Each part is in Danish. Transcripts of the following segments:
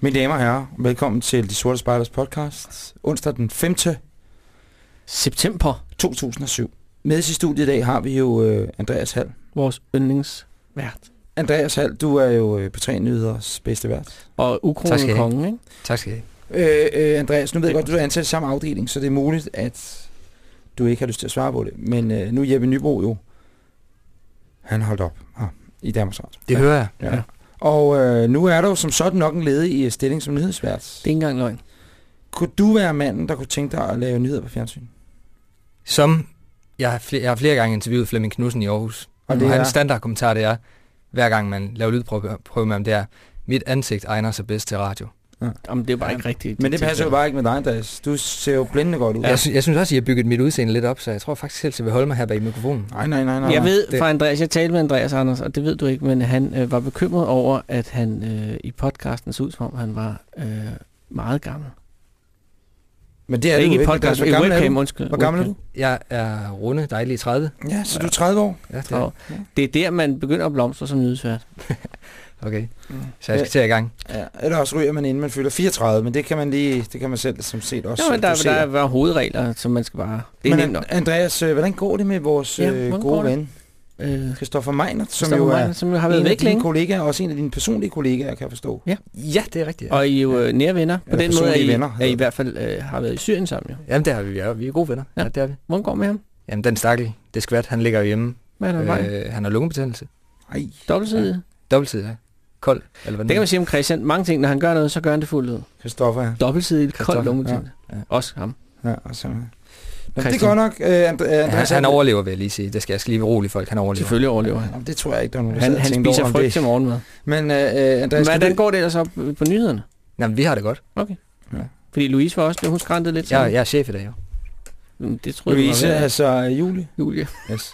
Mine damer og herrer, velkommen til De Sorte Spejders podcast. Onsdag den 5. September, 2007. Med os i studiet i dag har vi jo øh, Andreas Hall. vores yndlingsvært. Andreas Hall, du er jo øh, P3 Nyheders bedste vært. Og Tak ukronen kongen, ikke? Tak skal I have. Øh, øh, Andreas, nu ved jeg godt, du er ansat i samme afdeling, så det er muligt, at du ikke har lyst til at svare på det. Men øh, nu er Jeppe Nybro jo, han holdt op her i Danmarks Radio. Det hører jeg. Ja. Ja. Og øh, nu er der jo som sådan nok en ledig i stilling som nyhedsvært. Det er ikke engang løgn. Kunne du være manden, der kunne tænke dig at lave nyheder på fjernsyn? Som jeg har, flere, jeg har flere gange interviewet Flemming Knudsen i Aarhus. Og Og det det er- hans standardkommentar, det er, hver gang man laver lydprøve prøve med ham, det er, mit ansigt egner sig bedst til radio. Jamen, det er jo bare Ja. ikke rigtigt. Men det passer jo bare ikke med dig, Andreas. Du ser jo blændende godt ud. Ja. Jeg, sy- jeg synes også, I har bygget mit udseende lidt op, så jeg tror faktisk selv, at jeg vil holde mig her bag mikrofonen. Nej, nej, nej, nej. Jeg ved det- fra Andreas, jeg talte med Andreas Anders, og det ved du ikke, men han øh, var bekymret over, at han øh, i podcasten så ud som om, han var øh, meget gammel. Men det er Ja, du ikke i podcast, Hvor i gammel er webcam, du? undskyld. Hvor gammel er du? Jeg er runde, dejlige 30. Ja, så du er 30 år. Ja, det er. Og det er der, man begynder at blomstre som nyhedsvært. Okay, Mm. så jeg skal til i gang. Ja, eller også ryger man inden man fylder 34, men det kan man lige, det kan man selv som set også Jo, men der, dosere. der er bare hovedregler, som man skal bare... Det er men nemt nok. Andreas, øh, hvordan går det med vores Ja, øh, gode ven, Øh, Christoffer Meinert, som Christoffer jo er som har været en af væk dine længe. kollegaer, også en af dine personlige kollegaer, kan jeg forstå. Ja, det er rigtigt. Ja. Og I er jo øh, nære venner. På Eller den måde, at personlige I, venner, at I i hvert fald øh, har været i Syrien sammen. Jo. Jamen, det har vi. Ja, vi er gode venner. Ja. Ja, det er vi. Hvordan går det med ham? Jamen, den stakkel, det skvat, han ligger jo hjemme. Hvad er der øh, Øh, han har lungebetændelse. Ej, Dobbeltsidig? Dobbelttid, ja. Kold, eller hvad Det kan man sige om Christian. Mange ting, når han gør noget, så gør han det fuldt ud. Christoffer, ja. Dobbeltsidig kold lungebetændelse. ja. Ja. Også ham. ja og så, Nå, det er godt nok, øh, And- Ja, Andreas. han, han overlever, vil jeg lige sige. Det skal jeg skal lige være rolig, folk. Han overlever. Selvfølgelig overlever han. Jamen, det tror jeg ikke, der er nogen, der Han, han spiser frygt det. til morgenmad. Men øh, Andreas, Hvordan du- går det ellers op på nyhederne? Jamen, vi har det godt. Fordi Louise var også, hun skræntet lidt. Jeg, sammen. jeg er chef i dag, jo. Mm, Det jeg, Louise, værd. altså Julie. Julie. Yes.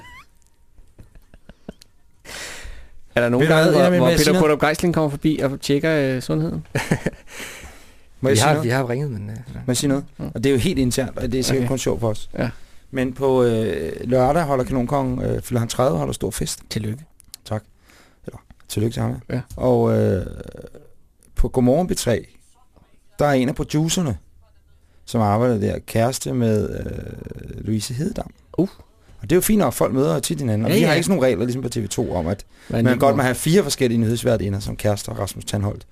Er der nogen gange, hvor, hvor Peter? Kodup Geisling kommer forbi og tjekker øh, sundheden? Må Vi jeg sige har, noget? vi har ringet, men... Uh, Må jeg sige noget? Mm. Og det er jo helt internt, og det er sikkert Okay. kun sjovt for os. Ja. Men på øh, lørdag holder Kanonkongen, øh, fylder han 30, holder stor fest. Tillykke. Tillykke til ham. Ja. Og øh, på Godmorgen B3, der er en af producerne, som arbejder der, kæreste med øh, Louise Hededam. Uh. Det er jo fint nok, at folk møder tit hinanden. Og Ja, vi har ja. ikke sådan nogle regler, ligesom på TV2, om at man det godt må have fire forskellige nyhedsværdinder som kærester og Rasmus Tandholt.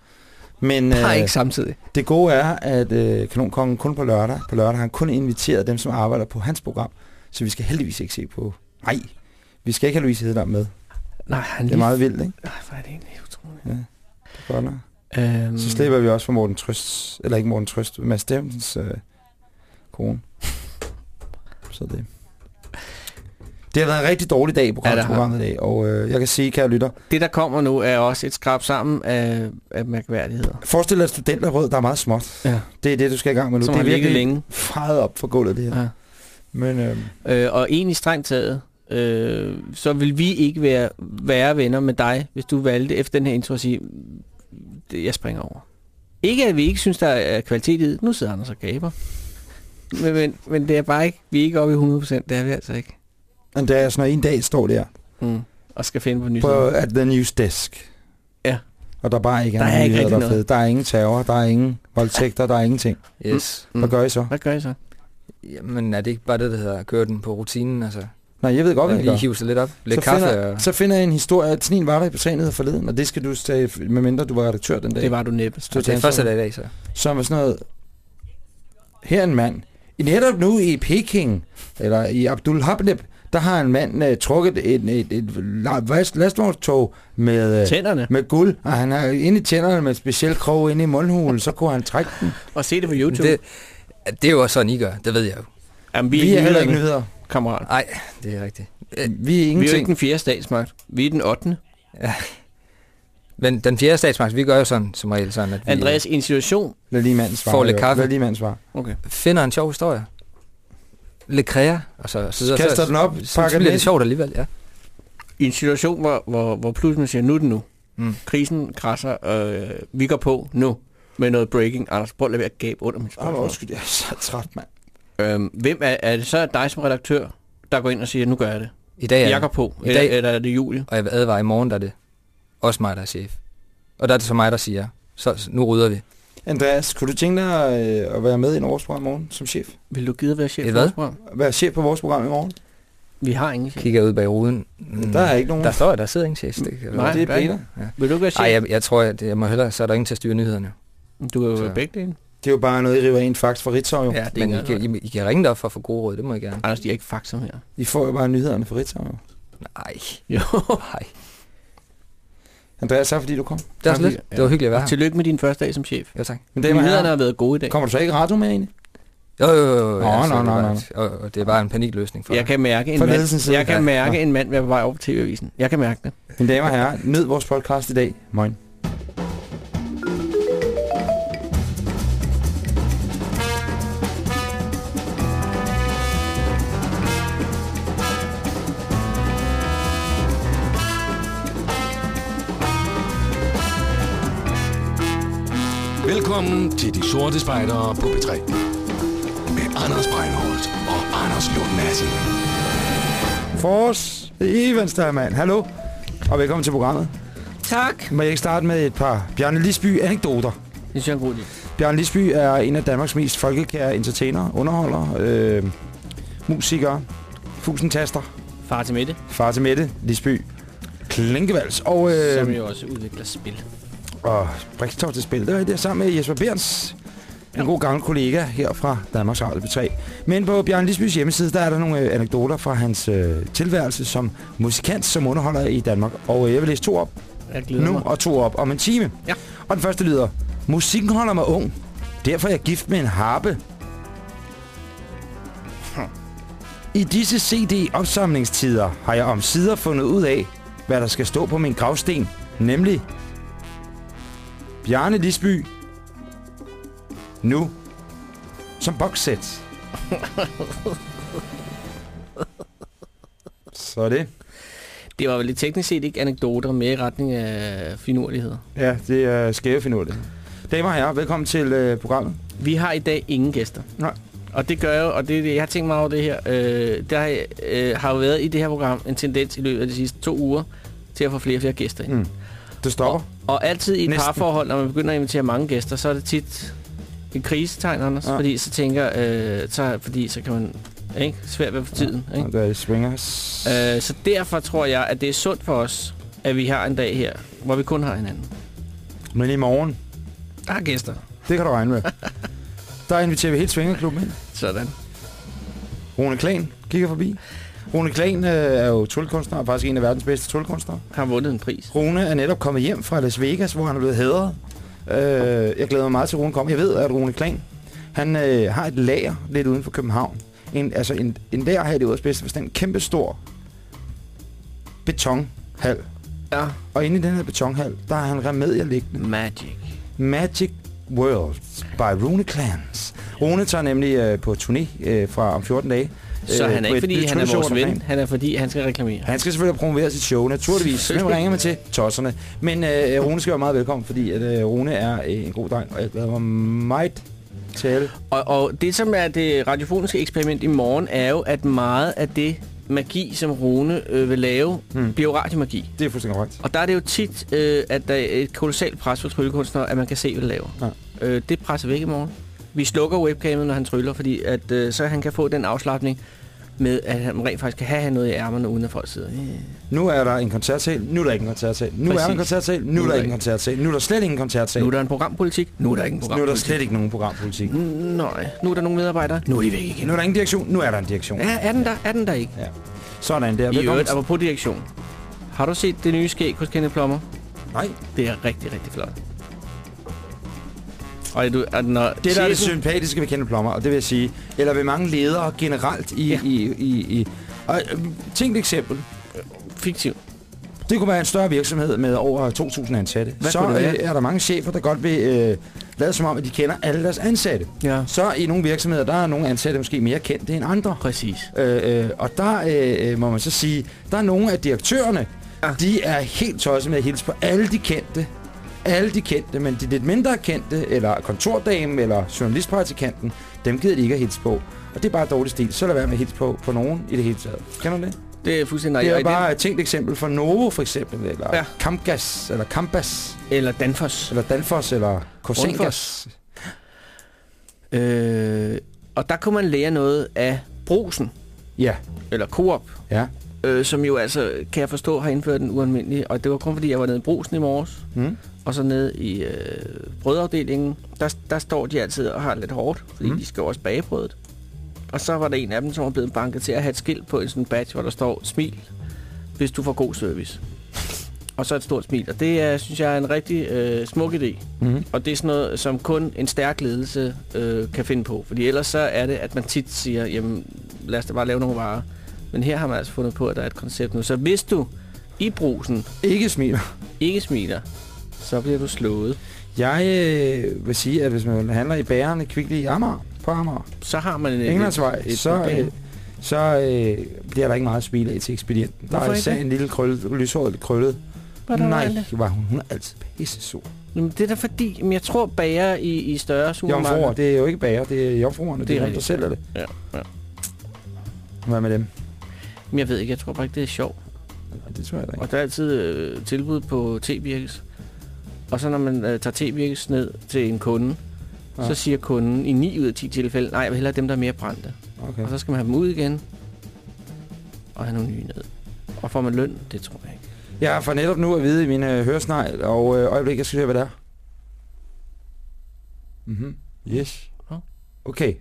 Men Har øh, ikke samtidig. det gode er, at øh, Kanonkongen kun på lørdag, på lørdag har han kun inviteret dem, som arbejder på hans program. Så vi skal heldigvis ikke se på... Nej, vi skal ikke have Louise Hededam med. Nej, han Det er meget vildt, ikke? Ej, hvor er det egentlig utroligt. Ja, det er godt nok. Øhm, Så slipper vi også for Morten Trøst, eller ikke Morten Trøst, Mads Steffensens øh, kone. Så det. Det har været en rigtig dårlig dag på Ja, programmet i dag, og øh, jeg kan sige, kære lytter, Det, der kommer nu, er også et skrab sammen af, af mærkværdigheder. forestil dig et studenterrød, der er meget småt. Ja. Det er det, du skal i gang med nu. Som det er virkelig længe. faret op for gulvet, det her. Ja. Men øh, Øh, og egentlig strengt taget, øh, så vil vi ikke være, være venner med dig, hvis du valgte efter den her intro at sige, det, jeg springer over. Ikke at vi ikke synes, der er kvalitet i det. Nu sidder Anders og gaber. Men, men, men det er bare ikke, vi er ikke oppe i 100%, det er vi altså ikke. Andreas, når en dag står der Mm. Og skal finde på på, nyheder. at the news desk, Ja. og der bare ikke er, Der er nogen ikke der er noget. fede. Der er ingen terror, der er ingen voldtægter, der er ingenting. yes. Hvad gør I så? Hvad gør I så? Jamen, er det ikke bare det, der hedder at køre den på rutinen? Altså, Nej, jeg ved godt, hvad at jeg lige gør. hive sig lidt op. Lidt så kaffe finder, og... så finder jeg en historie, at sådan en var der i Betrænet forleden, og det skal du tage, medmindre du var redaktør den dag. Det var du næppe. Du Det er første dag i dag, så. Som er sådan noget, her er en mand. I netop nu i Peking, eller i Abdul Habneb, der har en mand uh, trukket et, et, et, et la- lastvognstog med, uh, Tænderne. med guld, og han har inde i tænderne med et specielt krog inde i mundhulen, så kunne han trække den. Og se det på YouTube. Det, det er jo også sådan, I gør. Det ved jeg jo. Jamen, vi, Vi er heller ikke nyheder. kammerat. Nej, det er rigtigt. Vi Øh, er Vi er jo ingenting. ikke den fjerde statsmagt. Vi er den 8. Men den fjerde statsmagt, vi gør jo sådan, som regel sådan, at vi Andreas institution. Lad lige manden svare. Får lidt kaffe. Lad lige manden svare. Okay. finder en sjov historie. Kræger, og så, så, så, Kaster den op, så, så, pakker så den bliver det sjovt alligevel, ja. I en situation, hvor, hvor, hvor pludselig man siger, nu er det nu. Mm. Krisen krasser, øh, vi går på nu med noget breaking. Anders, prøv at lade være at gabe under mit spørgsmål. undskyld, jeg er så træt, mand. Øhm, hvem er, er det så dig som redaktør, der går ind og siger, nu gør jeg det? I dag er Jeg går på. I Eller, dag- eller er det Julie? og jeg vil advare, i morgen der er det også mig, der er chef. Og der er det så mig, der siger, så, så nu rydder vi. Andreas, kunne du tænke dig øh, at være med i en årsprogram i morgen som chef? Vil du gide at være chef Et for hvad? vores program? Være chef på vores program i morgen? Vi har ingen chef. Kigger ud bag ruden. Mm, Der er ikke nogen. Der står, der sidder ingen chef. Det, kan Nej, det er er. Peter. Vil du ikke være chef? Ej, jeg, jeg tror, at jeg må hellere, så er der ingen til at styre nyhederne. Du kan jo Så- være begge dele. Det er jo bare noget, I river en fax fra Ritzau jo. Ja, det Men I kan, I, I kan ringe derop for at få gode råd, det må jeg gerne. Anders, de er ikke faktum her. I får jo bare nyhederne fra Ritzau jo. Nej, Jo. nej. Andreas, tak fordi du kom. Det var så Tak, lidt. ja. Det var hyggeligt at være her. tillykke med din første dag som chef. Jo, tak. Men og Nyhederne har været gode i dag. kommer du så ikke radio med egentlig? Jo, jo, jo. jo Nå, ja, så nå, det nå, var- nå. Og, det er bare en panikløsning for Jeg kan mærke en mand, jeg kan ja. mærke Nå. en mand være på vej over på TV-avisen. Jeg kan mærke det. Mine damer og herrer, nyd vores podcast i dag. Moin. Velkommen til De Sorte Spejdere på B3. Med Anders Breinholt og Anders Lund Madsen. Fors, Even Stermann, hallo, og velkommen til programmet. Tak. Må jeg ikke starte med et par Bjarne Lisby anekdoter? Det synes jeg er en god idé. Bjarne Lisby er en af Danmarks mest folkekære entertainer, underholder, øh, musikere, fusentaster, Far til Mette, far til Mette, Lisby, Klinkevals og, øh, som jo også udvikler spil. Og Brikstof til spil. Det var det sammen med Jesper Berns, en god gammel kollega her fra Danmarks Radio P3. Men på Bjarne Lisbys hjemmeside, der er der nogle øh, anekdoter fra hans øh, tilværelse som musikant, som underholder i Danmark. Og øh, jeg vil læse to op nu mig. og to op om en time. Ja. Og den første lyder, musikken holder mig ung. Derfor er jeg gift med en harpe. I disse CD-opsamlingstider har jeg om sider fundet ud af, hvad der skal stå på min gravsten, nemlig Bjarne Lisby, nu som boxsæt. Så er det. Det var vel lidt teknisk set ikke anekdoter med i retning af finurligheder. Ja, det er skæve finurligt. Damer og herrer, velkommen til øh, programmet. Vi har i dag ingen gæster. Nej. Og det gør jo, og det, jeg har tænkt mig over det her, øh, der øh, har jo været i det her program en tendens i løbet af de sidste to uger til at få flere og flere gæster ind. Mm. Det stopper. Og, og altid i et Næsten. parforhold, når man begynder at invitere mange gæster, så er det tit et krisetegn, Anders. Ja. Ja. Fordi så tænker, øh, så, fordi så kan man ikke, svært ved for tiden. Ikke? Og der er swingers. Øh, så derfor tror jeg, at det er sundt for os, at vi har en dag her, hvor vi kun har hinanden. Men i morgen, Der er gæster. det kan du regne med. der inviterer vi helt Svingerklubben ind. Sådan. Rune Klan kigger forbi. Rune Klan øh, er jo tryllekunstner, og faktisk en af verdens bedste tryllekunstnere. Har vundet en pris. Rune er netop kommet hjem fra Las Vegas, hvor han er blevet hædret. Øh, jeg glæder mig meget til, at Rune kommer. Jeg ved, at Rune Klan, han øh, har et lager lidt uden for København. En, altså en, en lager her i det ordets bedste forstand. Kæmpe stor betonhal. Ja. Og inde i den her betonhal, der har han remedier liggende. Magic. Magic Worlds by Rune Clans. Rune tager nemlig øh, på turné øh, fra om 14 dage. Så øh, han er ikke, fordi han er vores ven. Han er, fordi han skal reklamere. Han skal selvfølgelig promovere sit show, naturligvis. Hvem ringer man til? Tosserne. Men øh, Rune skal være meget velkommen, fordi at, øh, Rune er øh, en god dreng, og jeg glæder mig meget til. Og, og det, som er det radiofoniske eksperiment i morgen, er jo, at meget af det magi, som Rune øh, vil lave, hmm. bliver jo radiomagi. Det er fuldstændig korrekt. Og der er det jo tit, øh, at der er et kolossalt pres for tryllekunstnere, at man kan se, hvad de laver. Ja. Øh, det presser væk i morgen. Vi slukker webcamet, når han tryller, fordi at, øh, så han kan få den afslappning med, at han rent faktisk kan have noget i ærmerne, uden at folk sidder. Yeah. Nu er der en koncertsal, nu er der ikke en koncertsal. Nu er der en Præcis. koncertsal, nu er der ikke en koncertsal. Nu er der slet ikke en koncertsal. Nu er der en programpolitik, nu er der ikke en nu er der programpolitik. slet ikke nogen programpolitik. Mm, Nej, nu er der nogle medarbejdere, nu er de væk igen. Nu er der ingen direktion, nu er der en direktion. Ja, er den der? Er den der ikke? Ja. Sådan der. I øvrigt, apropos direktion. Har du set det nye skæg hos Kenneth Plummer? Nej, Det er rigtig, rigtig flot. Og du, at når det der er det sympatiske ved Kenneth Plummer, og det vil jeg sige, eller ved mange ledere generelt i... Ja. i, i, i og, tænk et eksempel. fiktiv. Det kunne være en større virksomhed med over 2.000 ansatte. Hvad så øh, er der mange chefer, der godt vil øh, lade som om, at de kender alle deres ansatte. Ja. Så i nogle virksomheder, der er nogle ansatte måske mere kendte end andre. Præcis. Øh, øh, og der øh, øh, må man så sige, der er nogle af direktørerne, Ja. de er helt tosset med at hilse på alle de kendte. Alle de kendte, men de lidt mindre kendte, eller kontordame, eller journalistpraktikanten, dem gider de ikke at hilse på. Og det er bare dårlig stil. Så lad være med at hilse på, på nogen i det hele taget. Kender du det? Det er fuldstændig Det er bare et tænkt eksempel for Novo, for eksempel, eller Ja. Kampgas, eller Kampas, den, eller Danfoss. eller Danfoss, eller. Grundfos. Øh, og der kunne man lære noget af brusen, Ja, eller Coop, ja. øh, som jo altså, kan jeg forstå, har indført en ualmindelig. Og det var kun fordi, jeg var nede i brusen i morges, Mm. Og så nede i øh, brødafdelingen, der, der står de altid og har lidt hårdt, fordi Mm. de skal også bage brødet. Og så var der en af dem, som var blevet banket til at have et skilt på en sådan badge, hvor der står, smil, hvis du får god service. Og så et stort smil. Og det er, synes jeg er en rigtig øh, smuk idé. Mm. Og det er sådan noget, som kun en stærk ledelse øh, kan finde på. Fordi ellers så er det, at man tit siger, jamen lad os da bare lave nogle varer. Men her har man altså fundet på, at der er et koncept nu. Så hvis du i brusen Ikke smiler. ikke smiler, så bliver du slået. Jeg øh, vil sige, at hvis man handler i bærerne kvickly i Amager, på Amager, Så har man en, Englandsvej, et så, problem. øh, så øh, bliver der ikke meget smil af til ekspedienten. Der er især en lille krølle, lyshåret krøllet. Var Nej, af var hun, hun er altid pisse sur. Jamen, det er da fordi, men jeg tror bager i, i større supermarkeder. Jomfruer, det er jo ikke bager, det er jomfruerne, det, Det er dem, der sælger det. Ja, ja. Hvad med dem? Men jeg ved ikke, jeg tror bare ikke, det er sjovt. Det tror jeg da ikke. Og der er altid øh, tilbud på te-virkes. Og så når man øh, tager te-virkes ned til en kunde, Ja. ja. så siger kunden i 9 ud af 10 tilfælde, nej, jeg vil hellere dem, der er mere brændte. Okay. Og så skal man have dem ud igen, og have nogle nye ned. Og får man løn? Det tror jeg ikke. Jeg får netop nu at vide i min øh, høresnegl, og øh, øjeblik, jeg skal høre, hvad det er. Mhm. Yes. Ja. Okay.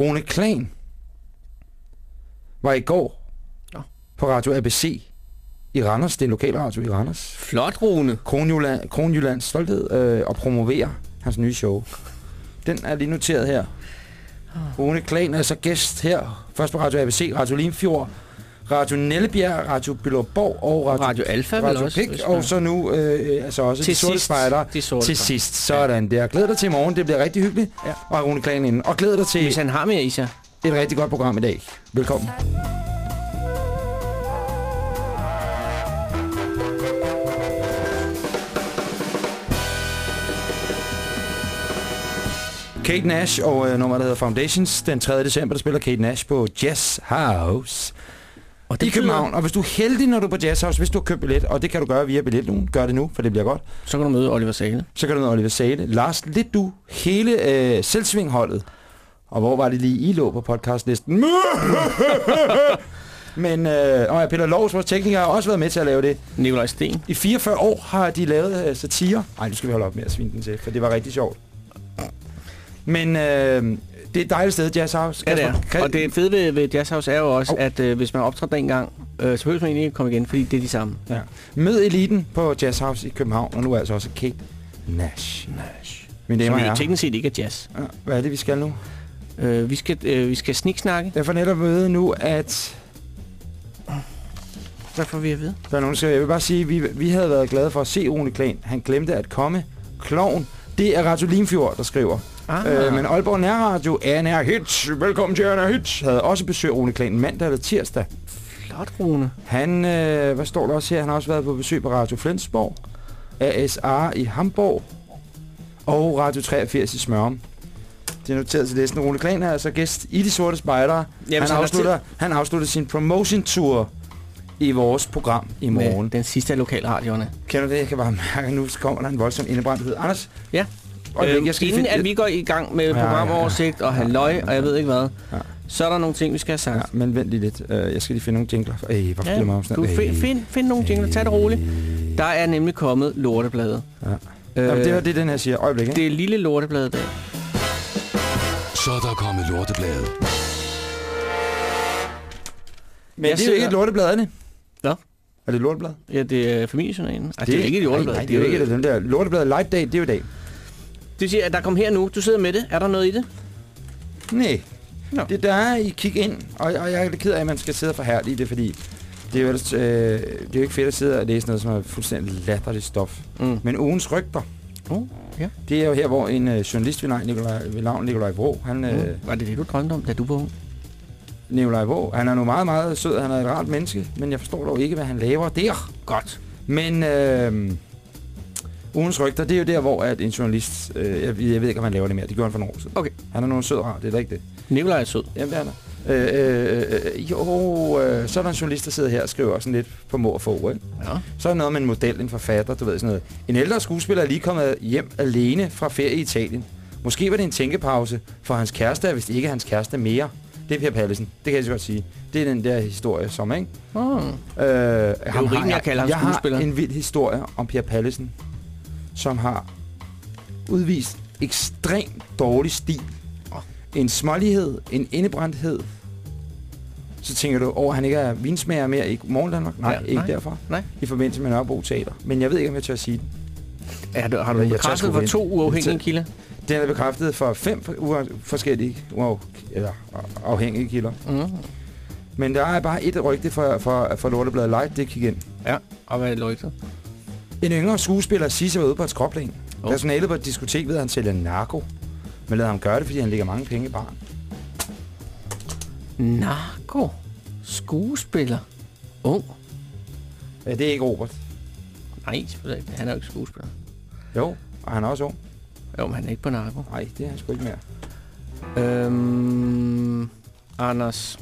Rune Klan var i går Nå. på Radio ABC i Randers. Det er en lokal radio i Randers. Flot, Rune. Kronjylland, Kronjyllands stolthed øh, og promoverer hans nye show. Den er lige noteret her. Rune Klan er så gæst her. Først på Radio ABC, Radio Limfjord, Radio Nellebjerg, Radio Byllerborg og Radio, Radio Alfa Radio også. Pik, hvis og så nu øh, altså også til de sorte sidst. spejder. De sorte Til sidst. Sådan der. Glæder dig til i morgen. Det bliver rigtig hyggeligt. Ja. Og Rune Klan inden. Og glæder dig til Hvis han har mere i sig. et rigtig godt program i dag. Velkommen. Kate Nash og øh, nummer, der hedder Foundations. Den 3. december, der spiller Kate Nash på Jazz House Og i København. Og hvis du er heldig, når du er på Jazz House, hvis du har købt billet, og det kan du gøre via billet nu, gør det nu, for det bliver godt, Så kan du møde Oliver Sale. så kan du møde Oliver Sale, Lars lidt du, hele øh, selvsvingholdet. Og hvor var det lige, I lå på podcastlisten? Men øh, og ja, Peter Lovs, vores tekniker, har også været med til at lave det. Nikolaj Sten. I 44 år har de lavet øh, satire. Nej, nu skal vi holde op med at svine den til, for det var rigtig sjovt. Men øh, det er et dejligt sted, Jazz House. Ja, det er. Kan, Og det fede ved, ved Jazz House er jo også, Au. at øh, hvis man optræder en gang, øh, så behøver man egentlig ikke komme igen, fordi det er de samme. Ja. Mød eliten på Jazz House i København, og nu er altså også Kate Nash. Nash. Mine damer Som jo teknisk set ikke er jazz. Ja, hvad er det, vi skal nu? Øh, vi skal, øh, vi skal sniksnakke. Jeg får netop møde nu, at Hvad får vi at vide? Der er nogen, der siger, jeg vil bare sige, at vi, vi havde været glade for at se Rune Klan. Han glemte at komme. Kloven. Det er Radio Limfjord, der skriver. Ah, Øh, men Aalborg Nærradio, ANR Hits, velkommen til ANR Hits, havde også besøg af Rune Klan mandag eller tirsdag. flot, Rune. Han, øh, hvad står der også her? Han har også været på besøg på Radio Flensborg, ASR i Hamburg og Radio 83 i Smørum. Det er noteret til listen. Rune Klan er altså gæst i De Sorte Spejdere. Ja, han, afslutter, han afslutter sin promotion tour i vores program i morgen. Med den sidste af lokalradioerne. Kender du det? Jeg kan bare mærke, at nu kommer der en voldsom indebrændthed. Anders? Ja. Og Øh, jeg skal inden at vi går i gang med ja, ja. programoversigt og halløj, og jeg ved ikke hvad, Ja. så er der nogle ting, vi skal have sagt. Ja, men vent lige lidt. Uh, jeg skal lige finde nogle jingler. Ej, hvorfor Ja, mig du find, find, find nogle jingler, tag det roligt. Der er nemlig kommet lorteblade. Ja. Øh, Jamen, det er det, den her siger. Øjeblik, ikke? det er lille lorteblade i dag. Så er der kommet lorteblade. Men jeg det er jo ikke et lorteblad, er det? Hvad? Er det et lorteblad? Ja, det er familiejournalen. Altså, det, er ikke et lorteblad. Nej, nej, det er jo ikke det. Den der lorteblad Live Day, det er jo i dag. Det siger, at der kom her nu. Du sidder med det. Er der noget i det? Nej. Nå. Det der er, I kigger ind, og, og jeg er lidt ked af, at man skal sidde og forhærde i det, fordi det er jo, ellers, øh, det er jo ikke fedt at sidde og læse noget, som er fuldstændig latterligt stof. Mm. Men ugens rygter, Oh, ja. det er jo her, hvor en øh, journalist ved navn Nikolaj, ved navn Nikolaj Vrå, han, øh, Mm. Var det det, du drømte om, da du var ung? Nikolaj Vrå, han er nu meget, meget sød, han er et rart menneske, men jeg forstår dog ikke, hvad han laver der. Godt. Men øh, ugens rygter, det er jo der, hvor at en journalist, øh, jeg, jeg ved ikke, om han laver det mere, det gjorde han for nogle år siden. Okay. Han er nu en sød rar, det er da ikke det. Nikolaj er sød. Jamen, det er der. Øh, øh, øh, jo, øh, så er der en journalist, der sidder her og skriver sådan lidt på og få, ikke? Ja. Så er der noget med en model, en forfatter, du ved sådan noget. En ældre skuespiller er lige kommet hjem alene fra ferie i Italien. Måske var det en tænkepause, for hans kæreste er vist ikke hans kæreste mere. Det er Per Pallesen. Det kan jeg så godt sige. Det er den der historie, som, ikke? Oh. Øh, det er jo rimeligt at kalde ham jeg har skuespiller. en vild historie om Per Pallesen, som har udvist ekstremt dårlig stil. En smålighed, en indebrændthed. Så tænker du over, at han ikke er vinsmager mere i Morgen Danmark? Nej, Ja, ikke nej. derfor. Nej. I forbindelse med Nørrebro Teater. Men jeg ved ikke, om jeg tør sige den. Er du, har du bekræftet for to uafhængige kilder? Den er bekræftet for fem forskellige uaf, eller afhængige kilder. Mm. Men der er bare et rygte for, for, for Lortebladet Light, det kigger ind. Ja, og hvad er løgtet? En yngre skuespiller siger sig ude på et skråplan. Oh. Personalet på et diskotek ved, at han sælger narko. Men lader ham gøre det, fordi han lægger mange penge i barn. Narko. Skuespiller. Ung. Ja, det er ikke Robert. Nej, han er jo ikke skuespiller. Jo, og han er også ung. Jo, men han er ikke på narko. Nej, det er han sgu ikke mere. Øhm, Anders.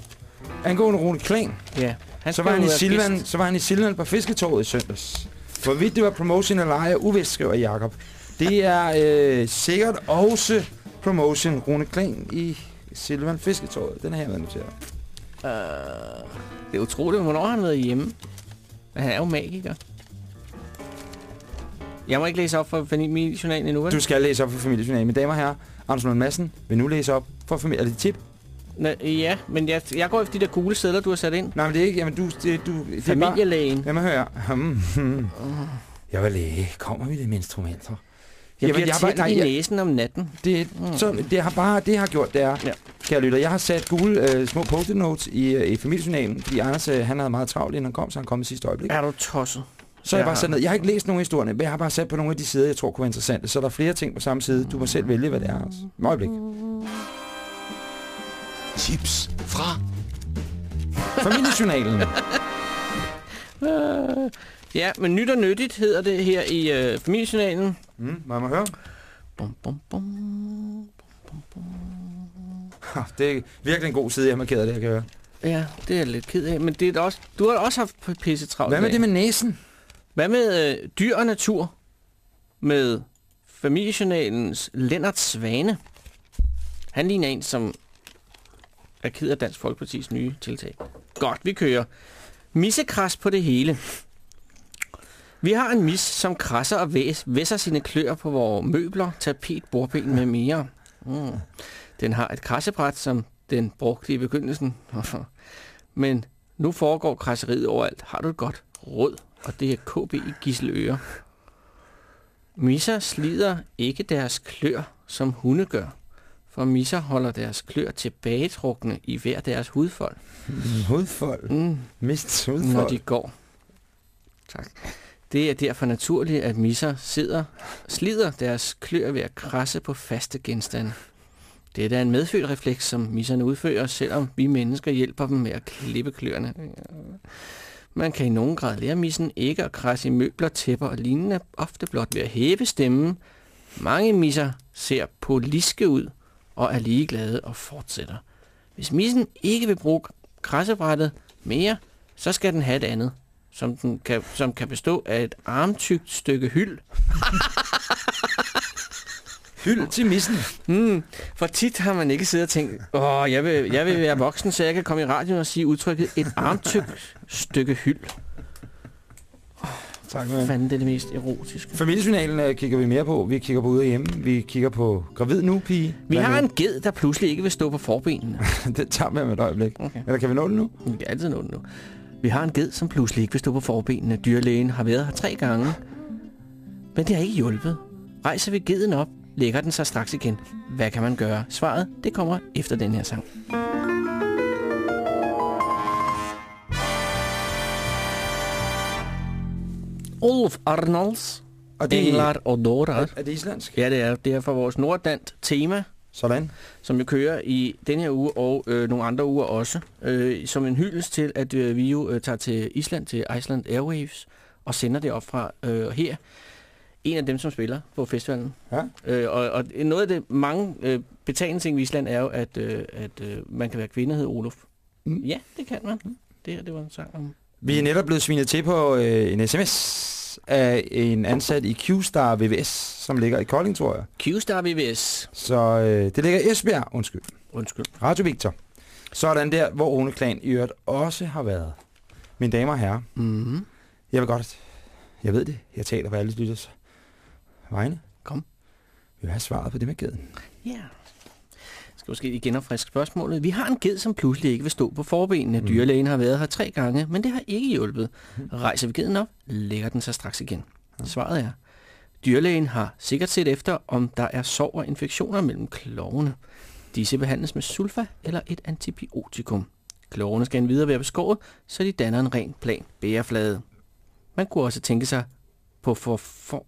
Angående Rune Klang, Ja. Han så var, han i være Silvan, så var han i Silvan på Fisketorvet i søndags. Hvorvidt det var promotion eller ej, er uvist, skriver Jakob. Det er øh, sikkert også promotion Rune Klang i Silvan Fisketorvet. Den er her været noteret. Øh, det er utroligt, hvornår har han været hjemme. Men han er jo magiker. Jeg må ikke læse op for familiejournalen endnu, vel? Du skal læse op for familiejournalen. Mine damer og herrer, Anders Lund Madsen vil nu læse op for familie. Er det et tip? Nå, ja, men jeg, jeg går efter de der gule sædler, du har sat ind. Nej, men det er ikke. Jamen, du... Det, du det bare, Familielægen. Mig høre. Hmm, hmm. Jeg var læge. Kommer vi det med instrumenter? Jeg Jamen, bliver jeg tæt bare- i nej, jeg- næsen om natten. Det, Mm. så, det har bare det jeg har gjort, det er, Ja. kære lytter, jeg har sat gule øh, små post-it notes i, øh, i familiejournalen, fordi Anders øh, han havde meget travlt, inden han kom, så han kom i sidste øjeblik. Er du tosset? Så jeg Ja. bare sat ned. Jeg har ikke læst nogen historier, men jeg har bare sat på nogle af de sider, jeg tror kunne være interessante. Så der er flere ting på samme side. Du må selv vælge, hvad det er. Anders. Øjeblik. Tips fra Familiejournalen. Øh, ja, men nyt og nyttigt hedder det her i øh, familiejournalen. Mm, må jeg høre? Bum, bum, bum. Ha, Det er virkelig en god side, jeg har markeret det, jeg kan høre. Ja, det er jeg lidt ked af, men det er også, du har også haft pisse travlt. Hvad med det med næsen? Hvad med øh, dyr og natur? Med familiejournalens Lennart Svane. Han ligner en, som er ked af Dansk Folkepartis nye tiltag. Godt, vi kører. Missekras på det hele. Vi har en mis, som krasser og væs, væsser sine klør på vores møbler, tapet, bordben med mere. Mm. Den har et krassebræt, som den brugte i begyndelsen. Men nu foregår krasseriet overalt. Har du et godt råd? Og det er KB i Gisseløre. Misser slider ikke deres klør, som hunde gør. For misser holder deres klør tilbagetrukne i hver deres hudfold, Hudfold. mm, Mist når hudfold. de går. Tak. Det er derfor naturligt, at misser sidder, slider deres klør ved at krasse på faste genstande. Det er en medfødt refleks, som misserne udfører, selvom vi mennesker hjælper dem med at klippe kløerne. Man kan i nogen grad lære missen ikke at krasse i møbler, tæpper og lignende, ofte blot ved at hæve stemmen. Mange misser ser poliske ud og er ligeglade og fortsætter. Hvis missen ikke vil bruge krassebrættet mere, så skal den have et andet, som, den kan, som kan bestå af et armtykt stykke hyld. Hyld til missen. Hmm, for tit har man ikke siddet og tænkt, åh, jeg vil, jeg vil være voksen, så jeg kan komme i radioen og sige udtrykket et armtykt stykke hyld. Tak, man. Fanden, det er det mest erotiske. Familiejournalen øh, kigger vi mere på. Vi kigger på ude hjemme. Vi kigger på gravid nu, pige. Vi Hvad har nu? en ged, der pludselig ikke vil stå på forbenene. det tager vi med et øjeblik. Okay. Eller kan vi nå det nu? Vi kan altid nå det nu. Vi har en ged, som pludselig ikke vil stå på forbenene. Dyrlægen har været her tre gange. Men det har ikke hjulpet. Rejser vi geden op, lægger den sig straks igen. Hvad kan man gøre? Svaret, det kommer efter den her sang. Ulf Arnolds, Og det Englar og Dorar. er, er det islandsk? Ja, det er, det er for vores Norddant tema, Sådan. som vi kører i den her uge og øh, nogle andre uger også, øh, som en hyldest til, at øh, vi jo øh, tager til Island, til Iceland Airwaves, og sender det op fra øh, her. en af dem, som spiller på festivalen. Ja. Øh, og, og noget af det mange øh, betalende ting i Island er jo, at, øh, at øh, man kan være kvinde, hedder Olof. Mm. Mm. Ja, det kan man. Det her, det var en sang om... Vi er netop blevet svinet til på øh, en sms af en ansat i Q-Star VVS, som ligger i Kolding, tror jeg. Q-Star VVS. Så øh, det ligger i Esbjerg, undskyld. Undskyld. Radio Victor. Sådan der, hvor Rune Klan i øvrigt også har været. Mine damer og herrer, Mm-hmm. jeg vil godt, jeg ved det, jeg taler på alle lytters vegne. Kom. Vi vil have svaret på det med geden. Ja. Skal måske igen opfriske spørgsmålet. Vi har en ged, som pludselig ikke vil stå på forbenene. Mm. Dyrlægen har været her tre gange, men det har ikke hjulpet. Rejser vi geden op, lægger den sig straks igen. Svaret er, dyrlægen har sikkert set efter, om der er sår og infektioner mellem klovene. Disse behandles med sulfa eller et antibiotikum. Klovene skal endvidere være beskåret, så de danner en ren plan bæreflade. Man kunne også tænke sig på for, for,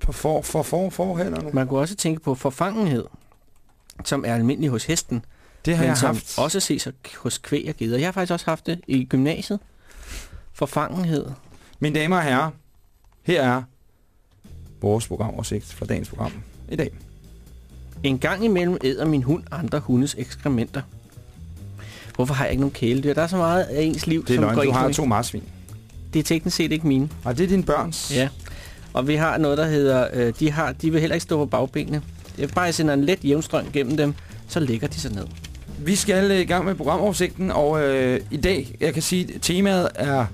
På for, for, for, forhænderne. man kunne også tænke på forfangenhed, som er almindelig hos hesten, Det har men jeg som haft. også ses hos kvæg og geder. Jeg har faktisk også haft det i gymnasiet. Forfangenhed. Mine damer og herrer, her er vores programoversigt fra dagens program i dag. En gang imellem æder min hund andre hundes ekskrementer. Hvorfor har jeg ikke nogen kæledyr? Der er så meget af ens liv, Det er som løgn, går du har to marsvin. Det er teknisk set ikke mine. Og det er dine børns. Ja. Og vi har noget, der hedder... Øh, de, har, de vil heller ikke stå på bagbenene. Jeg bare jeg sender en let jævnstrøm gennem dem, så ligger de sig ned. Vi skal øh, i gang med programoversigten, og øh, i dag, jeg kan sige, at temaet er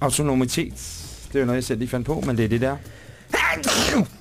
autonomitet. Det er jo noget, jeg selv lige fandt på, men det er det der.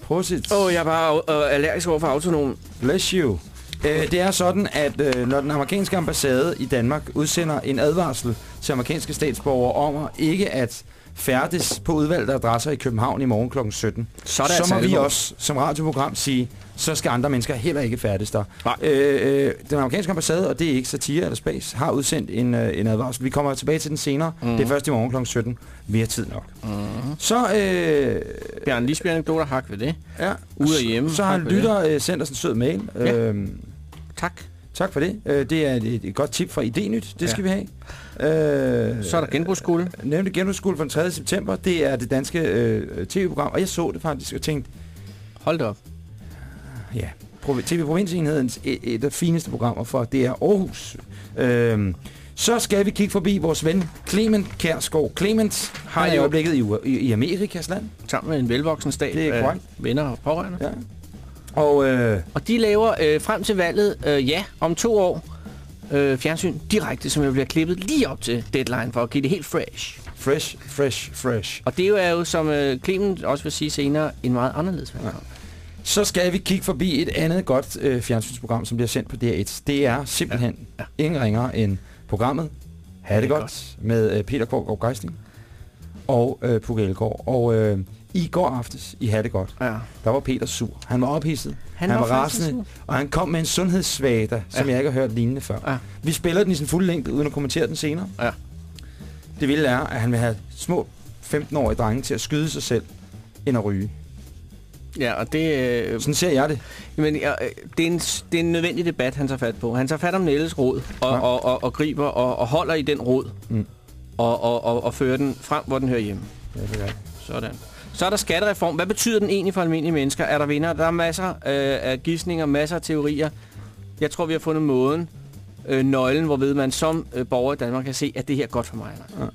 Prosit. Åh, oh, jeg er bare øh, allergisk over for autonom. Bless you. Øh, det er sådan, at øh, når den amerikanske ambassade i Danmark udsender en advarsel til amerikanske statsborgere om at ikke at færdes på udvalgte adresser i København i morgen kl. 17, Så er det så altså må vi også som radioprogram sige, så skal andre mennesker heller ikke færdes der. Nej. Øh, øh, den amerikanske ambassade, og det er ikke satire eller space, har udsendt en, øh, en advarsel. Vi kommer tilbage til den senere. Mm. Det er først i morgen kl. 17. Vi har tid nok. Mm. Så, øh, Bjørn Lisbjerg anekdoter, hak ved det. ja, Ude og hjemme. så har en lytter øh, sendt os en sød mail. Ja. Øhm, Tak. Tak for det. Øh, det er et, et godt tip fra Idényt. Det skal vi have. Øh, Så er der genbrugsskole. Nævnte genbrugsskole fra den 3. september. Det er det danske øh, tv-program. Og jeg så det faktisk og tænkte, Hold da op. ja, Provi- TV-provinsenhedens et, et af fineste programmer for det er Aarhus. Øh, så skal vi kigge forbi vores ven Clement Kærsgaard. Clement har i øjeblikket i, i, i Amerikas land. Sammen med en velvoksen stab Det er korrekt. venner og pårørende. Ja. Og øh, Og de laver øh, frem til valget, øh, ja, om to år, øh, fjernsyn direkte, som jo bliver klippet lige op til deadline for at give det helt fresh. fresh, fresh, fresh. Og det er jo, som øh, Clement også vil sige senere, en meget anderledes valgkamp. Så skal vi kigge forbi et andet godt øh, fjernsynsprogram, som bliver sendt på DR1. Det er simpelthen ja. Ja. ingen ringere end programmet Ha' det godt, godt med øh, Peter Kårgaard Geisling og øh, Puk Elgård. Og øh, i går aftes i Ha' det godt, Ja. der var Peter sur. Han var ophidset, han, Han var var rasende, og han kom med en sundhedssvada, som Ja. jeg ikke har hørt lignende før. Ja. Vi spiller den i sin fulde længde, uden at kommentere den senere. Ja. Det vilde er, at han vil have små 15-årige drenge til at skyde sig selv, end at ryge. Ja, og det, øh, Sådan ser jeg det. jamen, ja, øh, det, er en, det er en nødvendig debat, han tager fat på. Han tager fat om Nelles råd og, Ja. ja. og, og, og griber og, og holder i den råd Mm. og, og, og, og fører den frem, hvor den hører hjemme. Ja, det er. Sådan. Så er der skattereform. Hvad betyder den egentlig for almindelige mennesker? Er der vinder? Der er masser øh, af gidsninger, masser af teorier. Jeg tror, vi har fundet måden, øh, nøglen, hvorved man som øh, borger i Danmark kan se, at det her er godt for mig. Eller? ej.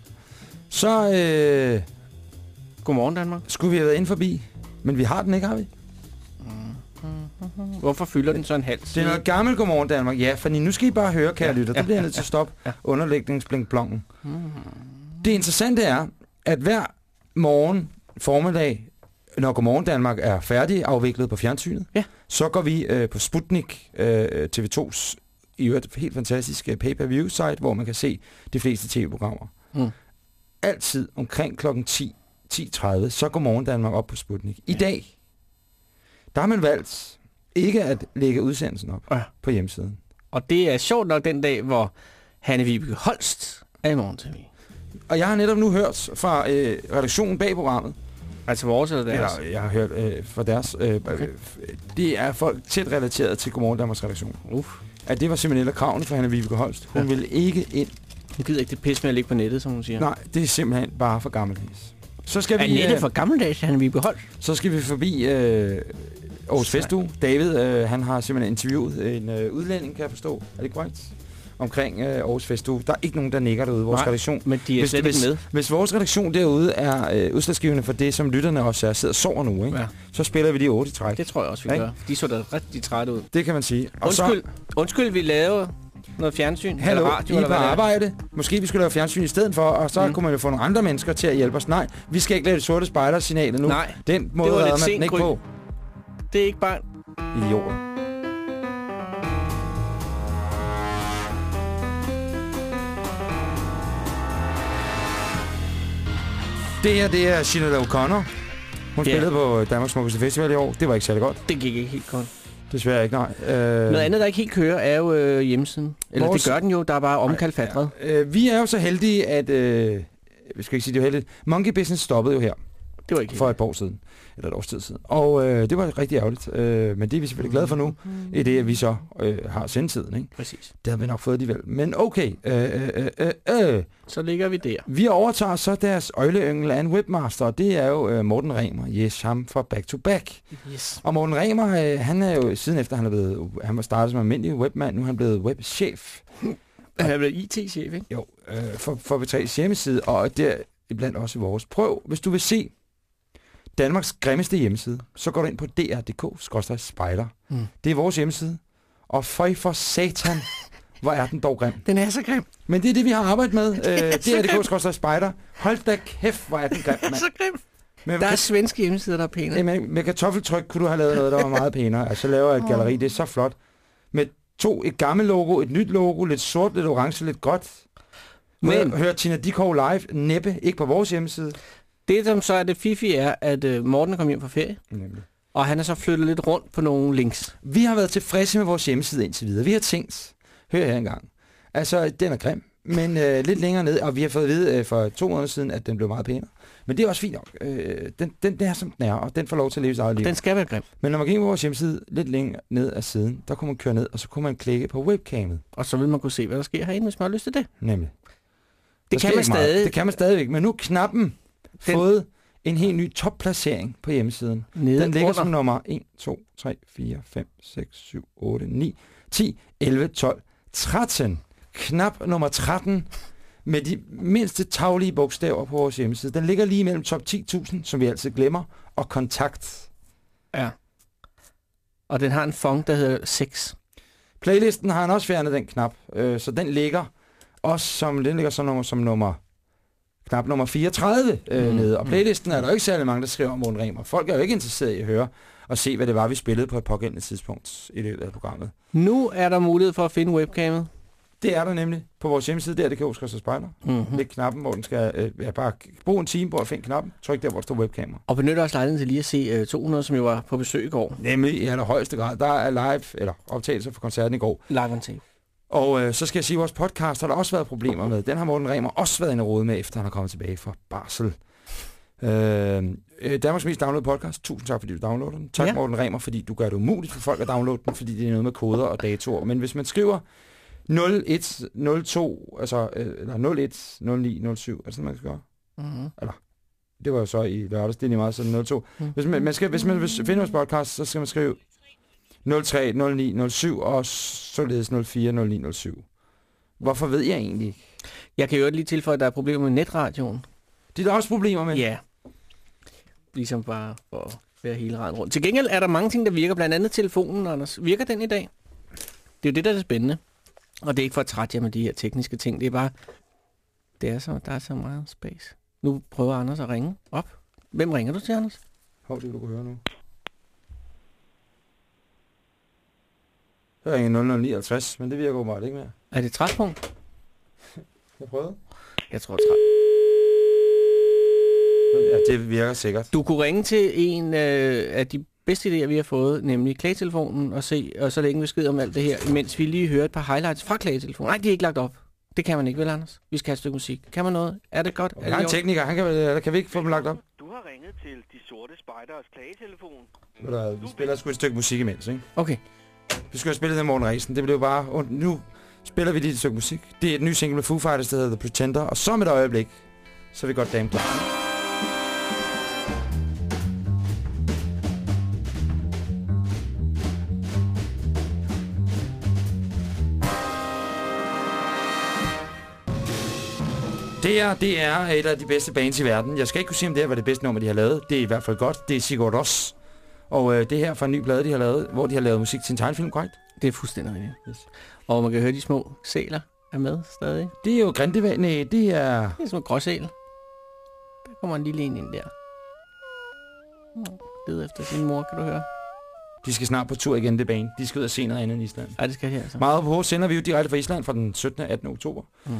Så øh, Godmorgen, Danmark. skulle vi have været inde forbi, men vi har den ikke, har vi? Hvorfor fylder den så en halv Det er noget gammelt godmorgen Danmark. Ja, fordi nu skal I bare høre, kære ja, lytter. ja, Det bliver jeg nødt til at stoppe ja. underlægningsblinkblongen. Det interessante er, at hver morgen formiddag, når Godmorgen Danmark er færdig afviklet på fjernsynet, Ja. så går vi øh, på Sputnik, øh, TV2's i øvrigt helt fantastiske pay-per-view site, hvor man kan se de fleste tv-programmer. Mm. Altid omkring klokken 10, 10.30, så går Morgen Danmark op på Sputnik. I dag, der har man valgt ikke at lægge udsendelsen op Ja. på hjemmesiden. Og det er sjovt nok den dag, hvor Hanne Vibeke Holst er i morgen TV. Og jeg har netop nu hørt fra øh, redaktionen bag programmet, Altså vores eller deres? eller jeg har hørt øh, fra deres, øh, Okay. okay. det er folk tæt relateret til Godmorgen Danmarks redaktion. Uff. At det var simpelthen et af kravene for Hanne Vibeke Holst. Hun Ja. ville ikke ind. Hun gider ikke det pis med at ligge på nettet, som hun siger. Nej, det er simpelthen bare for gammeldags. Så skal vi, Annette øh, for gammeldags, han vi beholdt. så skal vi forbi øh, Aarhus Festuge. David, øh, han har simpelthen interviewet en øh, udlænding, kan jeg forstå. Er det korrekt? Omkring øh, Aarhus Festuge. Der er ikke nogen, der nikker derude. Vores Nej. redaktion Men de er Hvis- slet hvis- med. Hvis vores redaktion derude er øh, udslagsgivende for det, som lytterne også er, sidder og sover nu, ikke? Ja. så spiller vi de otte træk. Det tror jeg også, vi Ikke? gør. De så da rigtig trætte ud. Det kan man sige. Og Undskyld, undskyld, vi lavede noget fjernsyn. hallo, eller radio, I er eller på hvad det arbejde. Måske vi skulle lave fjernsyn i stedet for, og så mm. Kunne man jo få nogle andre mennesker til at hjælpe os. Nej, vi skal ikke lave det sorte spejdersignalet nu. Nej, Den måde var lidt sent, ikke på. det er ikke bare... Idioter. Det her, det er Sinead O'Connor. Hun Ja. spillede på Danmarks Smukkeste Festival i år. Det var ikke særlig godt. Det gik ikke helt godt. Desværre ikke, nej. Øh, Noget andet, der ikke helt kører, er jo øh, hjemmesiden. Eller Vores- det gør den jo, der er bare omkalfatret. Øh, vi er jo så heldige, at... Øh, vi skal ikke sige, det er heldigt. Monkey Business stoppede jo her Det var ikke for et par år siden. Eller et års tid siden. Og øh, det var rigtig ærgerligt. Øh, men det er vi selvfølgelig glade for nu. I det, at vi så øh, har sendtiden, ikke? Præcis. Det har vi nok fået alligevel. Men okay. Øh, øh, øh, øh. Så ligger vi der. Vi overtager så deres øjleyngel af en webmaster, og det er jo øh, Morten Remer. Yes, ham fra Back to Back. Yes. Og Morten Remer, øh, han er jo siden efter, han er blevet, han var startet som almindelig webmand, nu er han blevet webchef. Han er blevet IT-chef, ikke? Jo, øh, for, for B3's hjemmeside, og det er iblandt også vores. Prøv, hvis du vil se Danmarks grimmeste hjemmeside, så går du ind på dr.dk-spejder. Mm. Det er vores hjemmeside. Og føj for satan, hvor er den dog grim. Den er så grim. Men det er det, vi har arbejdet med. Øh, så dr.dk-spejder. Hold da kæft, hvor er den grim, mand. så grim. Men Der er svenske hjemmesider, der er pænere. med, med kartoffeltryk kunne du have lavet noget, der var meget pænere. Altså, så laver jeg et galleri, det er så flot. Med to, et gammelt logo, et nyt logo, lidt sort, lidt orange, lidt. Men Men- hør Tina Dikov live, næppe, ikke på vores hjemmeside. Det, som så er det fifi, er, at øh, Morten er kommet hjem fra ferie, Nemlig. og han er så flyttet lidt rundt på nogle links. Vi har været tilfredse med vores hjemmeside indtil videre. Vi har tænkt, hør her engang. Altså, den er grim, men øh, lidt længere ned, og vi har fået at vide øh, for to måneder siden, at den blev meget pænere. Men det er også fint nok. Øh, den, den, den er, som den er, og den får lov til at leve sit eget liv. Den skal være grim. Men når man gik på vores hjemmeside lidt længere ned ad siden, der kunne man køre ned, og så kunne man klikke på webcamet. Og så vil man kunne se, hvad der sker herinde, hvis man har lyst til det. Nemlig. Det Der kan man meget. stadig Det kan man stadigvæk. Men nu knappen Den- fået en helt ny topplacering på hjemmesiden. nede Den ligger under. som nummer 1, 2, 3, 4, 5, 6, 7, 8, 9, 10, 11, 12, 13. Knap nummer 13 med de mindste taglige bogstaver på vores hjemmeside. Den ligger lige mellem top 10.000, som vi altid glemmer, og kontakt. Ja. Og den har en fong, der hedder 6. Playlisten har han også fjernet den knap, øh, så den ligger også som, den ligger som nummer, som nummer knap nummer 34 øh, Mm. nede. Og playlisten er der jo ikke særlig mange, der skriver om Morten Remer. Folk er jo ikke interesserede i at høre og se, hvad det var, vi spillede på et pågældende tidspunkt i løbet af programmet. Nu er der mulighed for at finde webcamet. Det er der nemlig på vores hjemmeside, der det kan huske spejler. Mm-hmm. Læg knappen, hvor den skal øh, ja, bare bruge en time på at finde knappen. Tryk der, hvor der står webkamera. Og benytter også lejligheden til lige at se uh, 200, som jo var på besøg i går. Nemlig i allerhøjeste grad. Der er live, eller optagelser fra koncerten i går. Live on tape. Og øh, så skal jeg sige, at vores podcast har der også været problemer med. Den har Morten Remer også været og rode med, efter han er kommet tilbage fra Barsel. Øh, øh, Danmarks mest downloadede podcast. Tusind tak, fordi du downloader den. Tak, Ja. Morten Remer, fordi du gør det umuligt for folk at downloade den, fordi det er noget med koder og datoer. Men hvis man skriver 0102, altså, øh, eller 01 09 07, er det sådan, man skal gøre? Mm-hmm. Det var jo så i lørdags, det er lige meget sådan 02. Mm. Hvis man, man skal, hvis man vil finde vores podcast, så skal man skrive 03 09 07 og således 04 09 07. Hvorfor ved jeg egentlig ikke? Jeg kan jo lige tilføje, at der er problemer med netradioen. Det er der også problemer med. Ja. Ligesom bare for at være hele vejen rundt. Til gengæld er der mange ting, der virker. Blandt andet telefonen, Anders. Virker den i dag? Det er jo det, der er det spændende. Og det er ikke for at trætte jer med de her tekniske ting. Det er bare, det er så, der er så meget space. Nu prøver Anders at ringe op. Hvem ringer du til, Anders? Hov, det kan du høre nu. Der er ingen 0059, men det virker åbenbart ikke mere. Er det et trætpunkt? Jeg prøvede. Jeg tror, træt. Ja, det virker sikkert. Du kunne ringe til en øh, af de bedste idéer, vi har fået, nemlig klagetelefonen, og, se, og så længe besked om alt det her, mens vi lige hører et par highlights fra klagetelefonen. Nej, de er ikke lagt op. Det kan man ikke, vel, Anders? Vi skal have et stykke musik. Kan man noget? Er det godt? Er Jeg det en orden? tekniker, han kan, kan vi ikke få dem lagt op? Du har ringet til De Sorte Spejders klagetelefon. Du Vi spiller sgu et stykke musik imens, ikke? Okay. Vi skulle have spillet den morgen Resen. Det blev bare ondt. Nu spiller vi lige et stykke musik. Det er et nyt single med Foo Fighters, der hedder The Pretender. Og så om et øjeblik, så er vi godt dame klar. Det her, det er et af de bedste bands i verden. Jeg skal ikke kunne sige, om det her var det bedste nummer, de har lavet. Det er i hvert fald godt. Det er Sigurd også. Og øh, det her fra en ny plade, de har lavet, hvor de har lavet musik til en tegnefilm, korrekt? Det er fuldstændig rigtigt. Yes. Og man kan høre, de små sæler er med stadig. Det er jo Grindevand. Nej, det er... Det er som en gråsæl. Der kommer en lille en ind der. Led efter sin mor, kan du høre. De skal snart på tur igen, det bane. De skal ud og se noget andet end Island. Ej, det skal de altså. Meget på sender vi jo direkte fra Island fra den 17. og 18. oktober. Mm.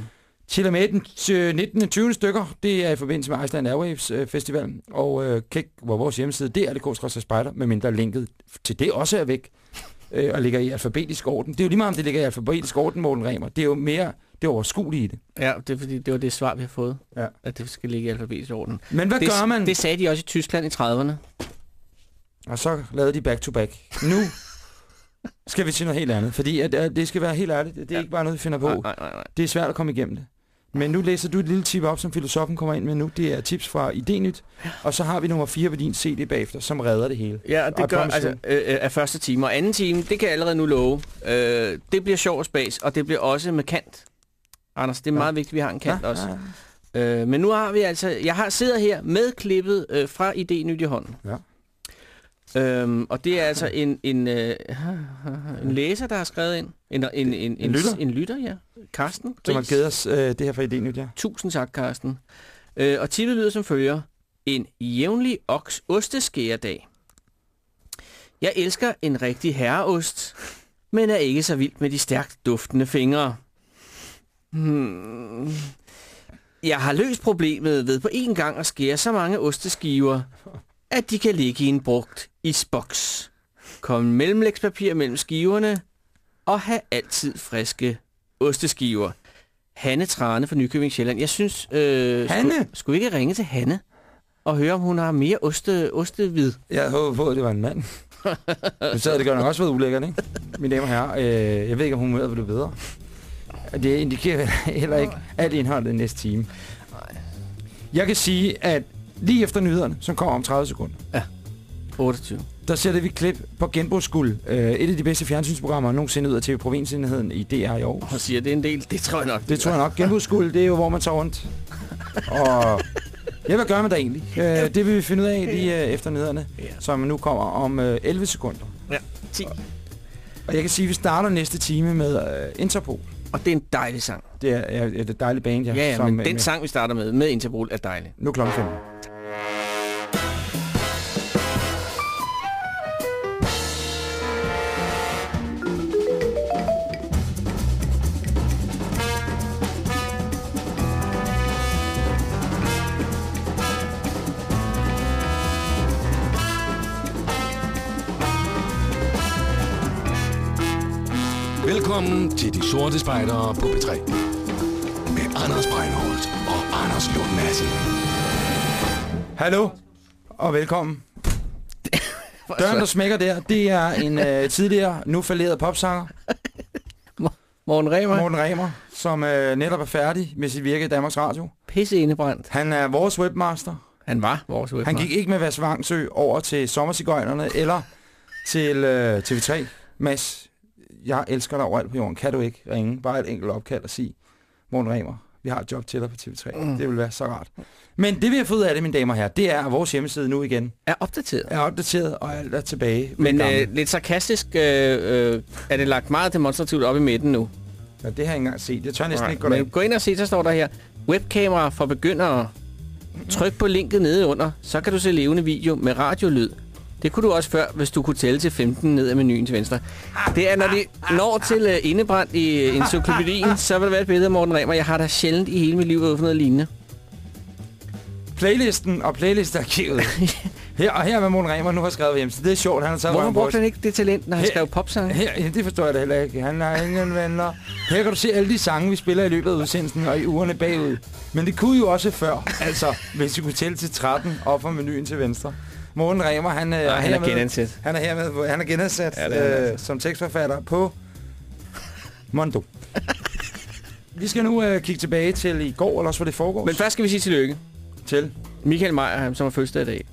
Til og med den øh, 19. og 20. stykker, det er i forbindelse med Iceland Airwaves øh, Festival. Og øh, kig på vores hjemmeside, det er det K-Strøs Spejder, med mindre linket til det også er væk. Øh, og ligger i alfabetisk orden. Det er jo lige meget, om det ligger i alfabetisk orden, Morten Remer. Det er jo mere det overskuelige i det. Ja, det er fordi, det var det svar, vi har fået. Ja. At det skal ligge i alfabetisk orden. Men hvad det, gør man? Det sagde de også i Tyskland i 30'erne. Og så lavede de back to back. Nu skal vi til noget helt andet, fordi at, at det skal være helt ærligt. Det er ja. Ikke bare noget, vi finder på. Nej, nej, nej. Det er svært at komme igennem det. Men nu læser du et lille tip op, som filosofen kommer ind med nu. Det er tips fra Idényt. Og så har vi nummer 4 på din CD bagefter, som redder det hele. Ja, og det gør altså øh, øh, af første time. Og anden time, det kan jeg allerede nu love. Øh, det bliver sjov spas, og det bliver også med kant. Anders, det er Ja. meget vigtigt, at vi har en kant Ja, også. ja, Øh, men nu har vi altså... Jeg har sidder her med klippet øh, fra Idényt i hånden. Ja. Øhm, og det er altså en, en, øh, en læser, der har skrevet ind. En, en, en, en, lytter? En lytter, ja. Karsten. Som har givet os øh, det her fra Idényt, ja. Tusind tak, Karsten. Øh, og tippet lyder som følger. En jævnlig oks osteskæredag. Jeg elsker en rigtig herreost, men er ikke så vild med de stærkt duftende fingre. Hmm. Jeg har løst problemet ved på én gang at skære så mange osteskiver, at de kan ligge i en brugt isboks. Kom mellemlægspapir mellem skiverne og have altid friske osteskiver. Hanne Trane fra Nykøbing Sjælland. Jeg synes, øh, Hanne? Skulle, skulle vi ikke ringe til Hanne og høre, om hun har mere oste, ostevid? Jeg håber på, at det var en mand. Men så havde det godt nok også været ulækkert, ikke? Mine damer og herrer, øh, jeg ved ikke, om humøret vil blive bedre. Det indikerer heller ikke alt indholdet i næste time. Jeg kan sige, at lige efter nyhederne, som kommer om 30 sekunder, 28. der sætter vi klip på Genbrugsskuld. Øh, et af de bedste fjernsynsprogrammer nogensinde ud af TV-provinsenheden i DR i år. Og siger, det er en del. Det tror jeg nok. Det tror jeg nok. Genbrugsskuld, det er jo, hvor man tager rundt. Og ja, hvad gør man der egentlig? Øh, det vil vi finde ud af lige øh, efter nyhederne, Ja. som nu kommer om øh, 11 sekunder. Ja, 10. Og jeg kan sige, at vi starter næste time med øh, Interpol. Og det er en dejlig sang. Det er, er et dejligt band, ja. Ja, ja som, men øh, den med- sang, vi starter med, med Interpol, er dejlig. Nu klokken 5. Velkommen til De Sorte Spejdere på B3. Med Anders Breinholt og Anders Lund Madsen. Hallo, og velkommen. Døren, der smækker der, det er en øh, tidligere, nu falderet popsanger, Morten Remer, Morten Remer, som øh, netop er færdig med sit virke i Danmarks Radio. pisse indebrændt. Han er vores webmaster. Han var vores Han webmaster. gik ikke med Vas Vangsø over til Sommercigøjnerne eller til øh, TV3. Mads, jeg elsker dig overalt på jorden. Kan du ikke ringe bare et enkelt opkald og sige, Morten Remer, vi har et job til dig på TV3. Mm. Det vil være så rart. Men det vi har fået ud af det, mine damer og herrer, det er, at vores hjemmeside nu igen Er opdateret. er opdateret, og alt er tilbage. Men øh, lidt sarkastisk øh, øh, er det lagt meget demonstrativt op i midten nu. ja, det har jeg ikke engang set. Jeg tør næsten ikke gå Men gå ind og se, så står der her, webkamera for begyndere. Tryk på linket nede under, så kan du se levende video med radiolyd. Det kunne du også før, hvis du kunne tælle til 15 ned ad menuen til venstre. Det er, når de når til uh, indebrændt i uh, encyklopædien, så vil der være et billede af Morten Remer. Jeg har da sjældent i hele mit liv været for noget lignende. Playlisten og playlistarkivet. her, og her er, hvad Morten Remer nu har skrevet hjem. Så det er sjovt, han har taget Hvorfor brugte han ikke det talent, når han Her- skrev popsange? Her, ja, det forstår jeg da heller ikke. Han har ingen venner. Her kan du se alle de sange, vi spiller i løbet af udsendelsen og i ugerne bagud. Men det kunne jo også før, altså, hvis vi kunne tælle til 13 op fra menuen til venstre. Morten Remer, han, øh, Nej, han er genansat. Han er hermed, han er genansat Ja, er øh, altså. som tekstforfatter på Mondo. vi skal nu øh, kigge tilbage til i går, eller også var det foregår. Men først skal vi sige tillykke. til. Michael Meyer, som har fødselsdag i dag.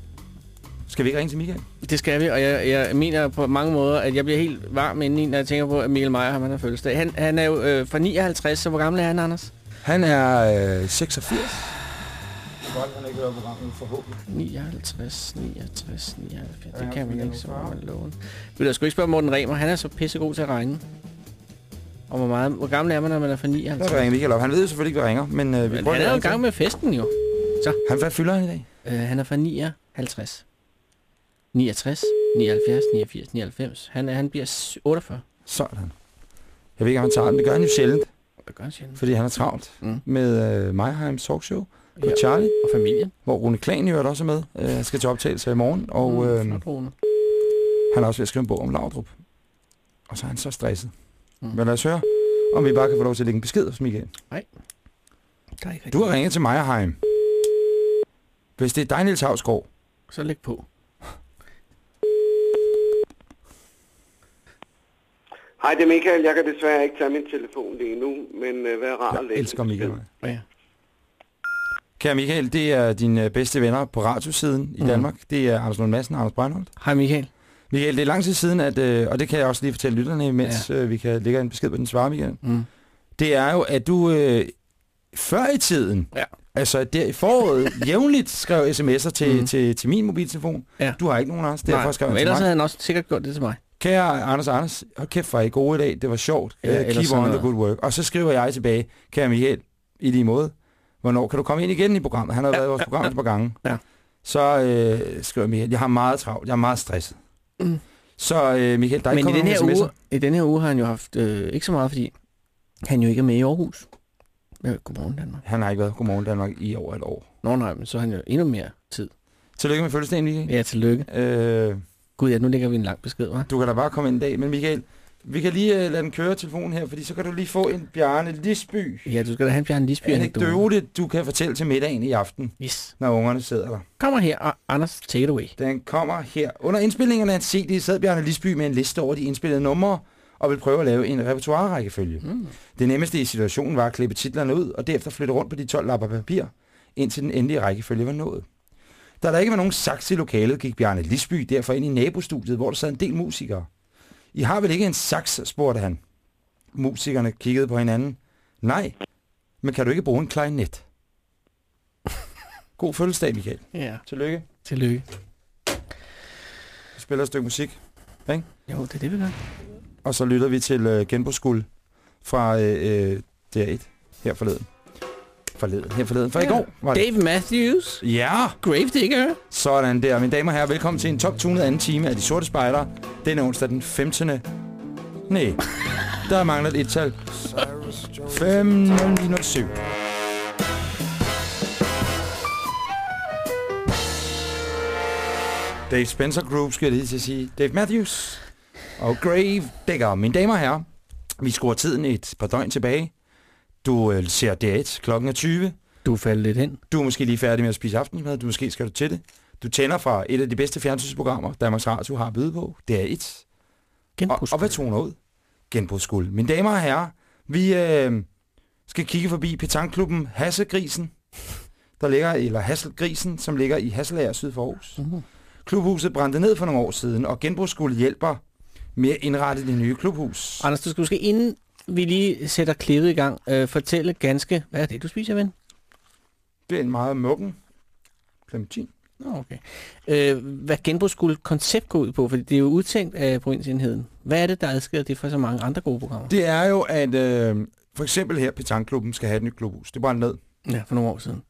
Skal vi ikke ringe til Michael? Det skal vi, og jeg, jeg mener på mange måder, at jeg bliver helt varm indeni, når jeg tænker på, at Michael Meyer han har fødselsdag. Han, han er jo øh, fra 59, så hvor gammel er han, Anders? Han er øh, 86. Godt, han ikke hører programmet forhåbentlig. 59, 69, 79. Ja, Det kan man ikke, så 44. må man låne. Vil du sgu ikke spørge Morten Remer? Han er så pissegod til at regne. Og hvor, meget, hvor gammel er man, når man er fra Der 59? ringer Michael op. Han ved jo selvfølgelig ikke, hvad ringer, men øh, vi Men prøver han er jo i gang med festen jo. til. Han, hvad fylder han i dag? Uh, han er fra 59. 69, 79, 89, 99. Han, er, han bliver s- 48. Sådan. Jeg ved ikke, om han tager den. Det gør han jo sjældent, Det gør han sjældent. fordi han er travlt Mm. med øh, Meyheims talkshow på Ja. Charlie, Og familien. hvor Rune Klan jo også er med. Øh, Han skal til optagelse i morgen, og Mm, øh, han er også ved at skrive en bog om Laudrup. Og så er han så stresset. Mm. Men lad os høre, om vi bare kan få lov til at lægge en besked hos Michael. Der er ikke Du har ringet til Meyerheim. Hvis det er dig, Niels Havsgaard, Så læg på. Hej, det er Michael. Jeg kan desværre ikke tage min telefon lige nu, men øh, vær rar at jeg læse elsker Michael. Ja. Kære Michael, det er dine øh, bedste venner på radiosiden i Mm. Danmark. Det er Anders Lund Madsen og Anders Breinholt. Hej Michael. Michael, det er lang tid siden, at, øh, og det kan jeg også lige fortælle lytterne, mens ja. øh, vi kan lægge en besked på den svare, Michael. Mm. Det er jo, at du øh, før i tiden, Ja. altså der i foråret, jævnligt skrev sms'er til, Mm. til, til min mobiltelefon. Ja. Du har ikke nogen, Anders. Derfor Nej, skrev men ellers havde han også sikkert gjort det til mig. Kære Anders Anders, hold kæft, er I gode i dag. Det var sjovt. Ja, ellers Keep on the good work. Og så skriver jeg tilbage, kære Michael, i lige måde. Hvornår kan du komme ind igen i programmet? Han har Ja, været i vores program ja. et par gange. Ja. Så øh, skriver Michael, jeg har meget travlt. Jeg er meget stresset. Mm. Så øh, Michael, der er Men ikke i den, her kommet nogen uge, i den her uge har han jo haft øh, ikke så meget, fordi han jo ikke er med i Aarhus. Ja, godmorgen Danmark. Han har ikke været Godmorgen Danmark i over et år. Nå nej, men så har han jo endnu mere tid. Tillykke med fødselsdagen, Michael. Ja, tillykke. Øh, Gud ja, nu lægger vi en lang besked, hva'? du kan da bare komme ind en dag. Men Michael, vi kan lige øh, lade den køre telefonen her, fordi så kan du lige få en Bjarne Lisby. Ja, du skal da have en Bjørn Lisby Anekdote, du kan fortælle til middagen i aften, Yes. når ungerne sidder der. Kommer her, og Anders, take it away. Den kommer her. Under indspillingerne af en CD sad Bjarne Lisby med en liste over de indspillede numre, og vil prøve at lave en repertoire-rækkefølge. Mm. Det nemmeste i situationen var at klippe titlerne ud, og derefter flytte rundt på de 12 lapper papir, indtil den endelige rækkefølge var nået. Da der ikke var nogen sax i lokalet, gik Bjarne Lisby derfor ind i nabostudiet, hvor der sad en del musikere. I har vel ikke en sax, spurgte han. Musikerne kiggede på hinanden. Nej, men kan du ikke bruge en klarinet? God fødselsdag, Michael. Ja, Tillykke. tillykke. Vi spiller et stykke musik. Jo, det er det, vi gør. Og så lytter vi til øh, Genbrugsguld fra øh, øh, DR1 her forleden. Forleden, her forleden. For ja. i går var det. Dave Matthews, Ja, Gravedigger. sådan der. Mine damer og herrer, velkommen til en top-tunet anden time af De Sorte Spejdere. Denne onsdag den 15. Nej, der mangler et tal. 507. Dave Spencer Group, skal jeg lige til at sige. Dave Matthews og Grave Digger. Mine damer og herrer, vi skruer tiden et par døgn tilbage. Du øh, ser DR1, klokken er 20. Du faldt lidt hen. Du er måske lige færdig med at spise aftensmad. Du måske skal du til det. Du tænder fra et af de bedste fjernsynsprogrammer, Danmarks Radio har at byde på. Det er et. Og, og hvad toner ud? Genbrugsskuld. Mine damer og herrer, vi øh, skal kigge forbi Petanklubben Hasselgrisen, der ligger, eller Hasselgrisen, som ligger i Hasselager syd for Aarhus. Mhm. Klubhuset brændte ned for nogle år siden, og genbrugsskuld hjælper med at indrette det nye klubhus. Anders, du skal måske inden vi lige sætter klippet i gang, øh, fortælle ganske... Hvad er det, du spiser, ven? Det er en meget muggen clementin. Nå, okay. Øh, hvad genbrugsskuld koncept går ud på, for det er jo udtænkt af provinsenheden. Hvad er det, der adskiller det fra så mange andre gode programmer? Det er jo, at øh, for eksempel her Petanklubben skal have et nyt klubhus. Det brændte ned. Ja, for nogle år siden.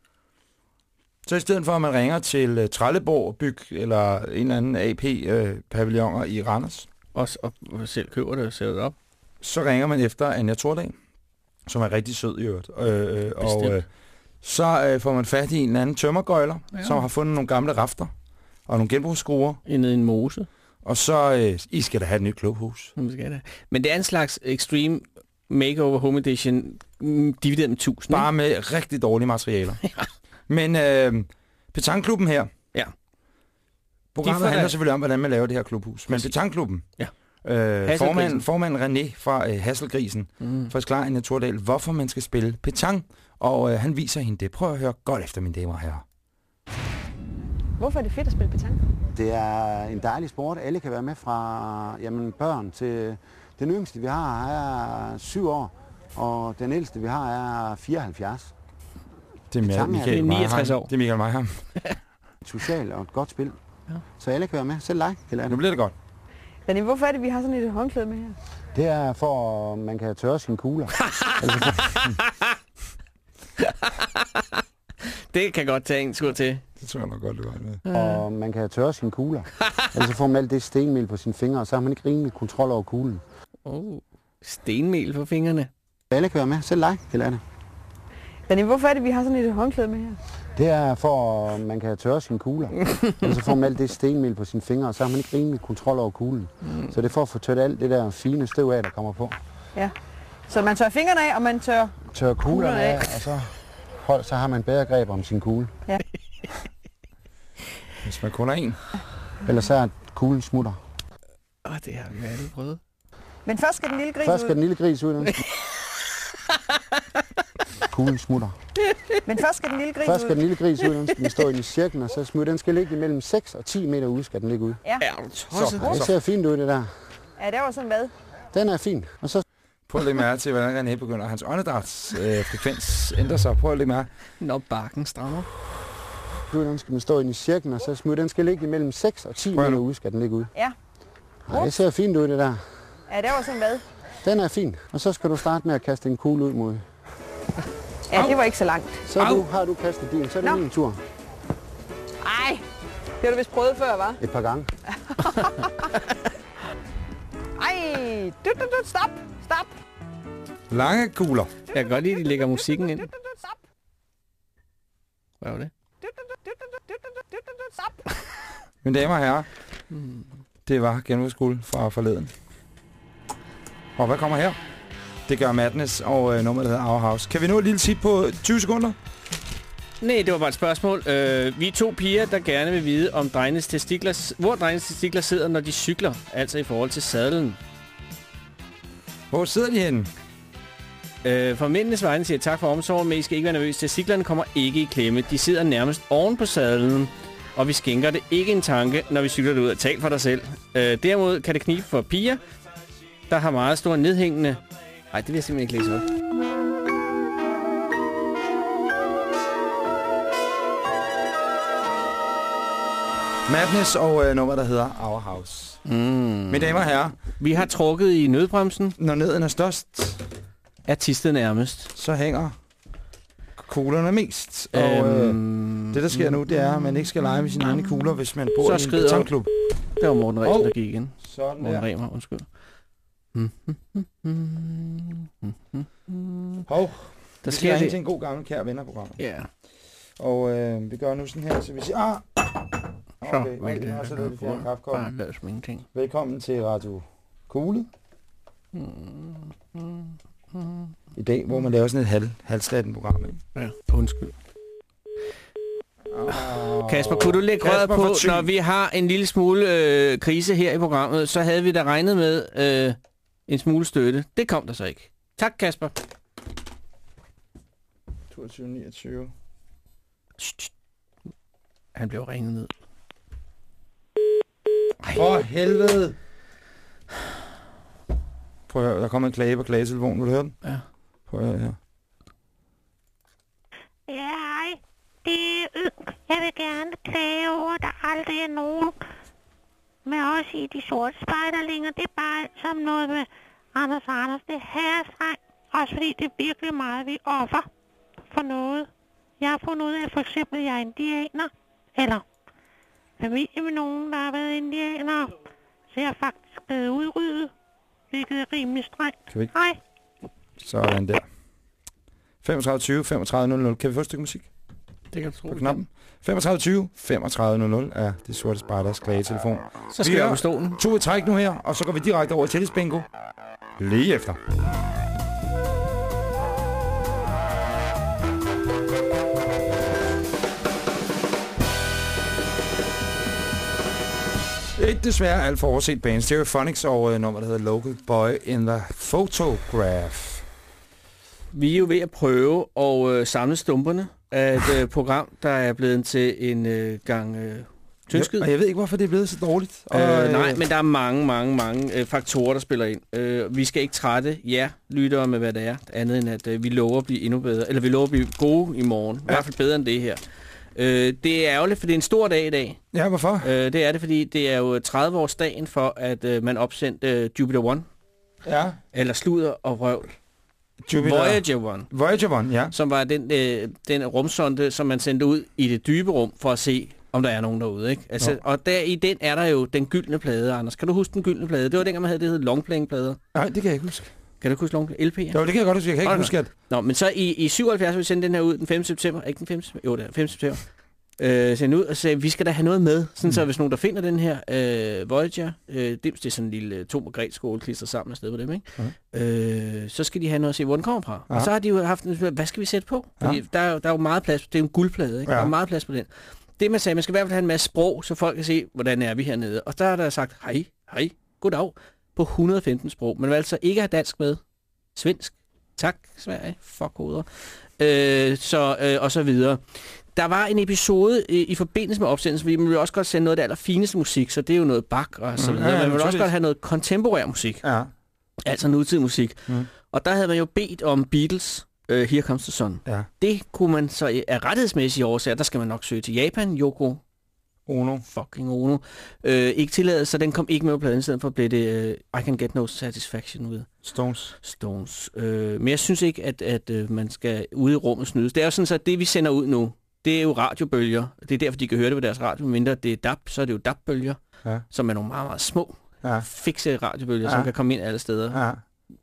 Så i stedet for, at man ringer til uh, Trelleborg Byg eller en eller anden AP-pavilloner i Randers, Også og, og selv køber det og sætter det op. så ringer man efter Anja Tordal, som er rigtig sød i øvrigt. Øh, øh, og øh, så øh, får man fat i en anden tømmergøjler, Ja. ja. som har fundet nogle gamle rafter og nogle genbrugsskruer. Nede i en mose. Og så, øh, I skal da have et nyt klubhus. Skal det. Men det er en slags extreme makeover home edition, mm, divideret med 1000. Bare med rigtig dårlige materialer. Men øh, Petanklubben her, Ja. programmet handler da- selvfølgelig om, hvordan man laver det her klubhus. Men Præcis. Petanklubben, Ja. Øh, formanden, formanden René fra øh, Hasselgrisen, Mm. forklarer Anja Tordal, hvorfor man skal spille petang, og øh, han viser hende det. Prøv at høre godt efter, mine damer og herrer. Hvorfor er det fedt at spille petanque? Det er en dejlig sport. Alle kan være med fra jamen, børn til den yngste, vi har, er syv år. Og den ældste, vi har, er 74. Det er er- Michael Det er 69 Meyerheim. år. Det er Michael. Et socialt og et godt spil. Ja. Så alle kan være med. Selv dig, eller Nu bliver det godt. René, hvorfor er det, vi har sådan et håndklæde med her? Det er for, at man kan tørre sine kugler. Det kan godt tage en skur til. Det tror jeg nok godt, du har med. og man kan tørre sine kugler. Ellers så får man alt det stenmel på sine fingre, og så har man ikke rimelig kontrol over kuglen. Oh, stenmel på fingrene. Alle kan være med. Selv dig, eller det. René, hvorfor er det, vi har sådan et håndklæde med her? Det er for, at man kan tørre sine kugler. Ellers så får man alt det stenmel på sine fingre, og så har man ikke rimelig kontrol over kuglen. Så det er for at få tørt alt det der fine støv af, der kommer på. Så man tør fingrene af, og man tør... Tør kuglerne Kuglerne af. af, og så, hold, så har man bedre greb om sin kugle. Hvis man kun er en. Ellers så er kuglen smutter. Åh, oh, det har vi alle prøvet. Men først skal den lille gris Først skal ud. den lille gris ud. Den. Kuglen smutter. Men først skal den lille gris Først skal ud. den lille gris ud. Den skal stå inde i cirklen, og så smutter. Den skal ligge imellem 6 og 10 meter ude, skal den ligge ud. Er du tosset? Det ser fint ud, det der. Ja, der var sådan hvad? Den er fin. Og så Prøv at lægge mærke til, hvordan René begynder. Hans åndedræts øh, frekvens ændrer sig. Prøv at lægge mærke. Når bakken strammer. nu den skal den stå inde i cirklen, og så smutter. Den skal ligge imellem 6 og 10 Prøv meter ude, skal den ligge ud. Ja. Ej, det ser fint ud, det der. Ja, der var sådan hvad? Den er fin. Og så skal du starte med at kaste en kugle ud mod. Ja, Au. det var ikke så langt. Så du, har du kastet din, så er det Nå. min tur. Ej, det har du vist prøvet før, var? Et par gange. Ej, du, du, du, stop, stop. Lange kugler. Jeg kan godt lide, at de lægger musikken ind. Hvad var det? Stop. Mine damer og herrer, det var genbrugsskole fra forleden. Og hvad kommer her? Det gør Madness og øh, nummeret der hedder Our House. Kan vi nå et lille tip på 20 sekunder? Nej, det var bare et spørgsmål. Øh, vi er to piger, der gerne vil vide, om drengenes testikler, hvor drengenes testikler sidder, når de cykler. Altså i forhold til sadlen. Hvor sidder de henne? Øh, for mændenes vegne siger tak for omsorgen, men I skal ikke være nervøse. Testiklerne kommer ikke i klemme. De sidder nærmest oven på sadlen. Og vi skænker det ikke en tanke, når vi cykler det ud. Tal for dig selv. Øh, derimod kan det knibe for piger, der har meget store nedhængende... Nej, det vil jeg simpelthen ikke læse op. Madness og øh, nummer, der hedder Our House. Mm. Mine damer og herrer, Vi har trukket i nødbremsen. når neden er størst, Er tistet nærmest. så hænger kuglerne mest. Og øh, Øhm, det, der sker nu, det er, at man ikke skal lege med sine egne kugler, hvis man bor Så i en betonklub. Der var Morten Ræsen, Hov. der gik igen. Sådan Morten der. Remer, undskyld. Hov, Der sker det. til en god gammel kær vennerprogram. Ja. Og øh, vi gør nu sådan her, så vi siger, ah, Så, okay, okay, og så lader vi fjerne kaffekoppen. Bare lad som ingenting. Velkommen til Radio Kugle. I dag, hvor man laver sådan et halv, halvslatten program. Ikke? Ja, undskyld. Oh, Kasper, kunne du lægge røret på, når vi har en lille smule øh, krise her i programmet, så havde vi da regnet med øh, en smule støtte. Det kom der så ikke. Tak, Kasper. 22, 29. Han blev ringet ned. For helvede! Prøv at høre, der kommer en klage på klagetelefonen, vil du høre den? Ja. Prøv at høre her. Ja, hej. Det er Ynk. Jeg vil gerne klage over, at der aldrig er nogen med os i de sorte spejderlinger. Det er bare sammen noget med Anders og Anders. Det er herrestreng. Også fordi det er virkelig meget, vi offer for noget. Jeg har fundet ud af, at for eksempel, at jeg er indianer. Eller familie med nogen, der har været indianere. Så jeg er faktisk blevet udryddet. Hvilket er rimelig strengt. Kan vi ikke? Hej. Sådan der. 35 20 35 00. Kan vi få et stykke musik Det kan du tro. på knappen? 35 20 35 00 er det sorte spejders klagetelefon. Så skal Vi på stolen. To i træk nu her, og så går vi direkte over til tennisbingo. Lige efter. Et desværre alt for overset band, Stereophonics og øh, nummer, der hedder Local Boy in the Photograph. Vi er jo ved at prøve at øh, samle stumperne af et øh, program, der er blevet til en øh, gang øh, tyndskid. Og jeg ved ikke, hvorfor det er blevet så dårligt. Og, Øh, nej, men der er mange, mange, mange øh, faktorer, der spiller ind. Øh, vi skal ikke trætte jer lyttere med, hvad det er, andet end at øh, vi lover at blive endnu bedre, eller vi lover at blive gode i morgen. I hvert fald bedre end det her. Øh, det er ærgerligt, for det er en stor dag i dag. Ja, hvorfor? Øh, det er det, fordi det er jo 30-årsdagen for, at øh, man opsendte øh, Jupiter 1, Ja. eller Sluder og Røvl. Jupiter. Voyager 1, Voyager 1, ja. som var den, øh, den rumsonde, som man sendte ud i det dybe rum for at se, om der er nogen derude. Ikke? Altså, Nå. og der i den er der jo den gyldne plade, Anders. Kan du huske den gyldne plade? Det var dengang, man havde det, der hed longplaying-plader. Nej, det kan jeg ikke huske. Kan du huske long LP'er? Jo, det kan jeg godt huske. Jeg kan ikke Okay. huske, at... Nå, men så i, i 77 vil vi sende den her ud den 5. september. Ikke den 5. september? Jo, det er 5. september. Øh, sende ud og sagde, vi skal da have noget med. Sådan mm. så hvis nogen, der finder den her øh, Voyager, øh, det, det er sådan en lille øh, Tom og Gret skål klistret sammen afsted på dem, ikke? Mm. Øh, så skal de have noget at se, hvor den kommer fra. Ja. Og så har de jo haft, en- hvad skal vi sætte på? Fordi Ja. der, er der er jo meget plads. Det er jo en guldplade, ikke? Ja. Der er meget plads på den. Det man sagde, man skal i hvert fald have en masse sprog, så folk kan se, hvordan er vi hernede. Og der er der sagt, hej, hej, goddag, på 115 sprog. Man vil altså ikke have dansk med. Svensk. Tak, Sverige. Fuck hoveder. Øh, så, øh, og så videre. Der var en episode i, i forbindelse med opsendelsen, fordi man vil også godt sende noget af det allerfineste musik, så det er jo noget bak og så Mm, videre. ja, ja, man vil også godt have noget kontemporær musik, Ja. altså nutidig musik. Mm. Og der havde man jo bedt om Beatles, uh, Here Comes the Sun. Ja. Det kunne man så øh, af rettighedsmæssige årsager, der skal man nok søge til Japan, Yoko Ono. fucking Ono, øh, ikke tilladet, så den kom ikke med på pladen, i stedet for blev det øh, I Can Get No Satisfaction with Stones. Stones. Øh, men jeg synes ikke, at, at øh, man skal ude i rummet snydes. Det er jo sådan, så at det vi sender ud nu, det er jo radiobølger. Det er derfor, de kan høre det på deres radio. Mindre det er DAB, så er det jo DAB-bølger, Ja. som er nogle meget, meget små, Ja. fikse radiobølger. Ja. som kan komme ind alle steder, Ja.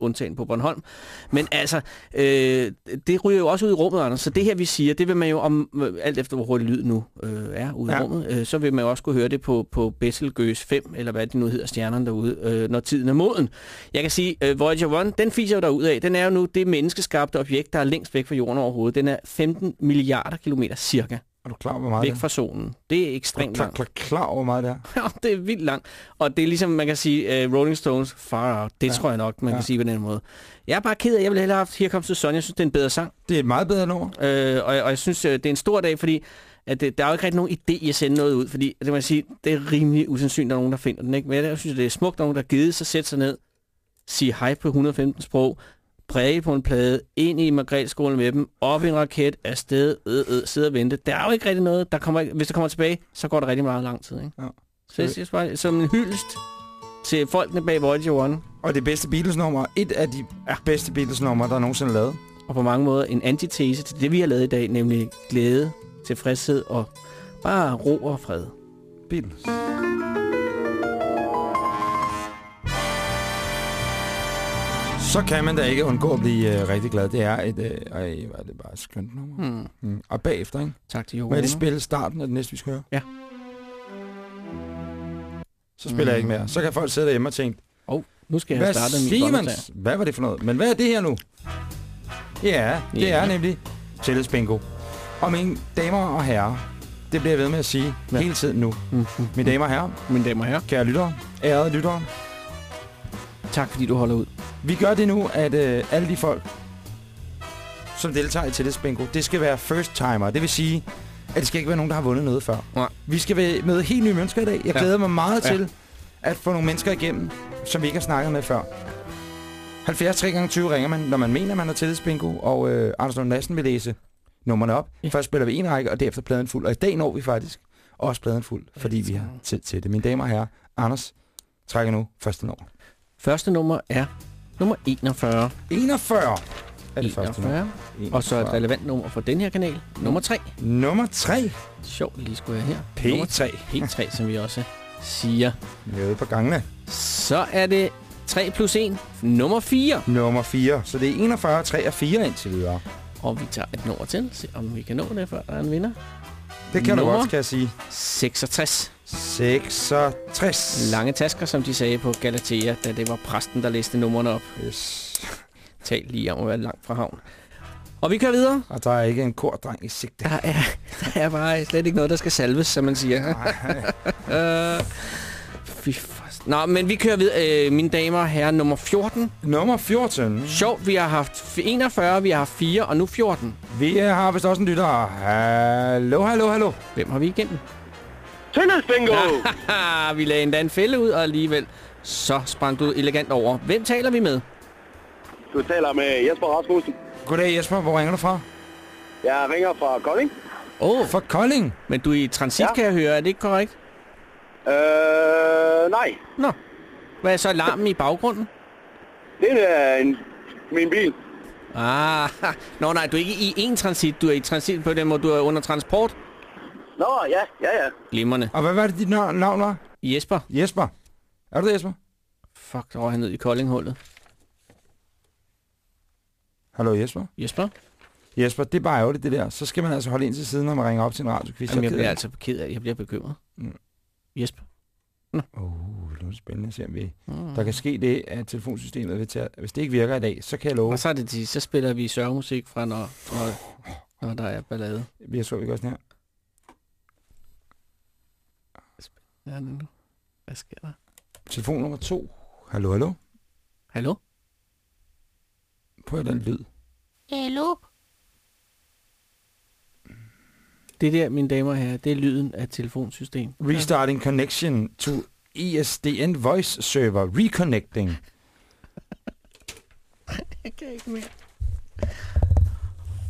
Undtagen på Bornholm. Men altså, øh, det ryger jo også ud i rummet, Anders. Så det her, vi siger, det vil man jo om, øh, alt efter hvor hurtigt lyd nu øh, er ude ja. i rummet, øh, så vil man jo også kunne høre det på, på Betelgeuse 5, eller hvad det nu hedder, stjernerne derude, øh, når tiden er moden. Jeg kan sige, øh, Voyager 1, den fiser jo derud af. Den er jo nu det menneskeskabte objekt, der er længst væk fra jorden overhovedet. Den er 15 milliarder kilometer cirka Er du klar over, hvor meget væk det er? fra solen. Det er ekstremt klar, langt. klar, klar over, hvor meget det er? Det er vildt langt. Og det er ligesom, man kan sige, uh, Rolling Stones, Far Out. Det ja. Tror jeg nok, man ja. Kan sige på den måde. Jeg er bare ked af, jeg ville hellere have haft Here Comes the Sun. Jeg synes, det er en bedre sang. Det er et meget bedre nummer. Øh, og, og jeg synes, øh, det er en stor dag, fordi at det, der er jo ikke rigtig nogen idé i at sende noget ud. Fordi det, jeg sige, det er rimelig usandsynligt, at der nogen, der finder den. Ikke? Men jeg synes, det er smukt, at nogen, der har givet sig sætte sig ned, sige hej på 115 sprog, præge på en plade, ind i Margrethe-skolen med dem, op i en raket, afsted, øh, øh, sidde og vente. Der er jo ikke rigtig noget. Der kommer, ikke- hvis der kommer tilbage, så går det rigtig meget lang tid. Ikke? Ja. Så jeg synes bare, som en hyldest til folkene bag Voyager One, Og det bedste Beatles-nummer. Et af de ja. bedste Beatles-numre, der er nogensinde lavet. og på mange måder en antitese til det, vi har lavet i dag, nemlig glæde, tilfredshed og bare ro og fred. Beatles. Så kan man da ikke undgå at blive øh, rigtig glad. Det er et... Øh, ej, hvor er det bare et skønt nummer. Hmm. Mm. Og bagefter, ikke? Tak til Joko. Hvad er det spil starten af det næste, vi skal høre? Ja. Så spiller mm. jeg ikke mere. Så kan folk sidde derhjemme og tænke, Nu skal jeg hvad have startet min båndoptager. Hvad var det for noget? Men hvad er det her nu? Ja, det Ja. er nemlig tillidsbingo. Og mine damer og herrer, det bliver jeg ved med at sige Ja. hele tiden nu. Mm, mm, Mine damer og herrer, Mine damer og herrer, kære lyttere, ærede lyttere, tak fordi du holder ud. Vi gør det nu, at øh, alle de folk, som deltager i tillidsbingo, det skal være first timer. Det vil sige, at det skal ikke være nogen, der har vundet noget før. Nej. Vi skal være- møde helt nye mennesker i dag. Jeg Ja. glæder mig meget Ja. til at få nogle mennesker igennem, som vi ikke har snakket med før. 70 3 gange 20 ringer man, når man mener, man har tillidsbingo, og øh, Anders Lund Madsen vil læse nummerne op. Ja. Først spiller vi en række, og derefter pladen fuld. Og i dag når vi faktisk også pladen fuld, fordi vi har tid til det. Mine damer og herrer, Anders trækker nu første nummer. Første nummer er nummer 41. 41 er det første nummer. 41. Og så et relevant nummer for den her kanal. Nummer 3. Nummer 3. Sjovt, lige skulle jeg her. P3. Nummer P3, som vi også siger. Nede på gangene. Så er det 3 plus 1. Nummer 4. Nummer 4. Så det er 41, 3 og 4 indtil videre. Og vi tager et nummer til. Se om vi kan nå det, før der er en vinder. Det kan Nummer? du godt, kan jeg sige. 66. 66. Lange tasker, som de sagde på Galatea, da det var præsten, der læste numrene op. Yes. Tal lige om at være langt fra havn. Og vi kører videre. Og der er ikke en kordreng i sigte. Der er, der er bare slet ikke noget, der skal salves, som man siger. Øh, Fy for... Nå, men vi kører videre. Øh, mine damer og herrer, nummer 14. Nummer 14. Sjovt, vi har haft 41, vi har haft 4, og nu 14. Vi har vist også en lytter. Hallo, hallo, hallo. Hvem har vi igennem? Tillidsbingo! Haha, vi lagde endda en fælde ud, og alligevel så sprang du elegant over. Hvem taler vi med? Du taler med Jesper Rasmussen. Goddag Jesper, hvor ringer du fra? Jeg ringer fra Kolding. Åh, oh, Fra Kolding. men du er i transit, Ja. kan jeg høre. Er det ikke korrekt? Øh, nej. Nå. Hvad er så larmen i baggrunden? Det er en, min bil. Ah, nå nej, du er ikke i en transit. Du er i transit på den måde, du er under transport. Nå, ja, ja, ja. Glimrende. Og hvad var det, dit navn navn var? Jesper. Jesper. Er du det, Jesper? Fuck, der var han ned i koldinghullet. Hallo Jesper? Jesper? Jesper, det er bare ærgerligt det der. Så skal man altså holde ind til siden, når man ringer op til en radioquiz. Jamen, jeg bliver altså ked af, jeg bliver bekymret. Mm. Jesper? Åh, oh, det er spændende at se, om vi... Mm. Der kan ske det, at telefonsystemet vil tage... Hvis det ikke virker i dag, så kan jeg love... Og så er det til, så spiller vi sørgemusik fra, når, når, når der er ballade. Jeg så, vi gør sådan her. Ja, nu. Hvad sker der? Telefon nummer to. Hallo, hallo? Hallo? Prøv den lyd. Hello? Det der, mine damer og herrer, det er lyden af telefonsystem. Restarting connection to E ESDN voice server. Reconnecting. Jeg kan ikke mere.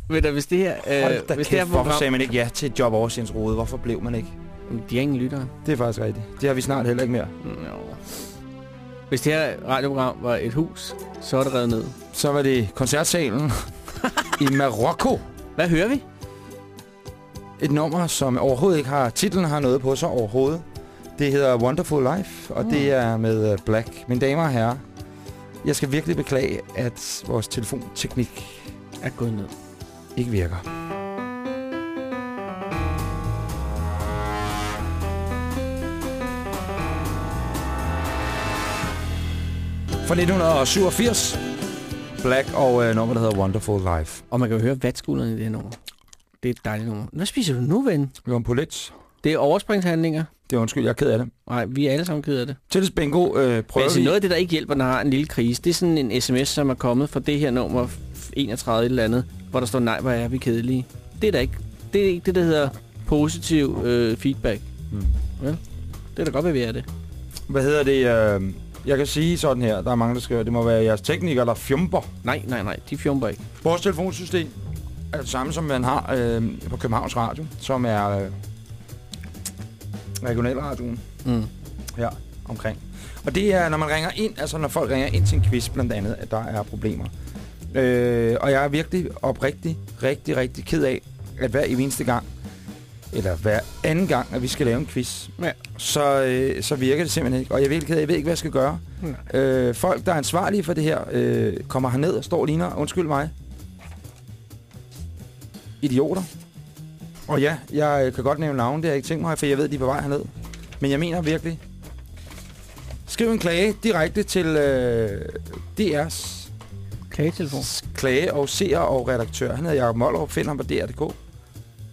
Ved du, hvis det her... Hold Øh, da hvis kæft, det her hvorfor sagde man ikke ja til et job oversendelsrode? Hvorfor blev man ikke? De er ingen lyttere. Det er faktisk rigtigt. Det har vi snart heller ikke mere. No. Hvis det her radioprogram var et hus, så er det revet ned. Så var det koncertsalen i Marokko. Hvad hører vi? Et nummer, som overhovedet ikke har... Titlen har noget på sig overhovedet. Det hedder Wonderful Life, og det er med øh, Black. Mine damer og herrer, jeg skal virkelig beklage, at vores telefonteknik Er gået ned. ikke virker. Fra 1987. Black og øh, nummer, der hedder Wonderful Life. Og man kan jo høre vatskulderen i det her nummer. Det er et dejligt nummer. Hvad spiser du nu, ven? Vi var på lidt. Det er overspringshandlinger. Det er undskyld, jeg er ked af det. Nej, vi er alle sammen ked af det. Tillids Bingo øh, Men prøver altså, vi... noget af det, der ikke hjælper, når har en lille krise, det er sådan en sms, som er kommet fra det her nummer 31 et eller andet, hvor der står, nej, hvor er vi kedelige. Det er da ikke det, er ikke det der hedder positiv øh, feedback. Mm. Vel? Det er da godt, at vi er det. Hvad hedder det? Øh, jeg kan sige sådan her. Der er mange, der skriver, det må være jeres teknikere, der fjumper. Nej, nej, nej, de fjumper ikke. Vores telefonsystem er det samme, som man har øh, på Københavns Radio, som er øh, regionalradioen Mm. her omkring. Og det er, når man ringer ind, altså når folk ringer ind til en quiz blandt andet, at der er problemer. Øh, og jeg er virkelig oprigtig, rigtig, rigtig ked af, at hver eneste gang, eller hver anden gang, at vi skal lave en quiz, Ja. så, øh, så virker det simpelthen ikke. Og jeg er virkelig ked af, jeg ved ikke, hvad jeg skal gøre. Øh, folk, der er ansvarlige for det her, øh, kommer herned og står og ligner, undskyld mig, idioter. Og ja, jeg øh, kan godt nævne navn, det har jeg ikke tænkt mig, for jeg ved, de er på vej herned. Men jeg mener virkelig, skriv en klage direkte til øh, DR's Klagetelefon. klage- og seer og redaktør. Han hedder Jacob Mollerup. Find ham på DR.dk.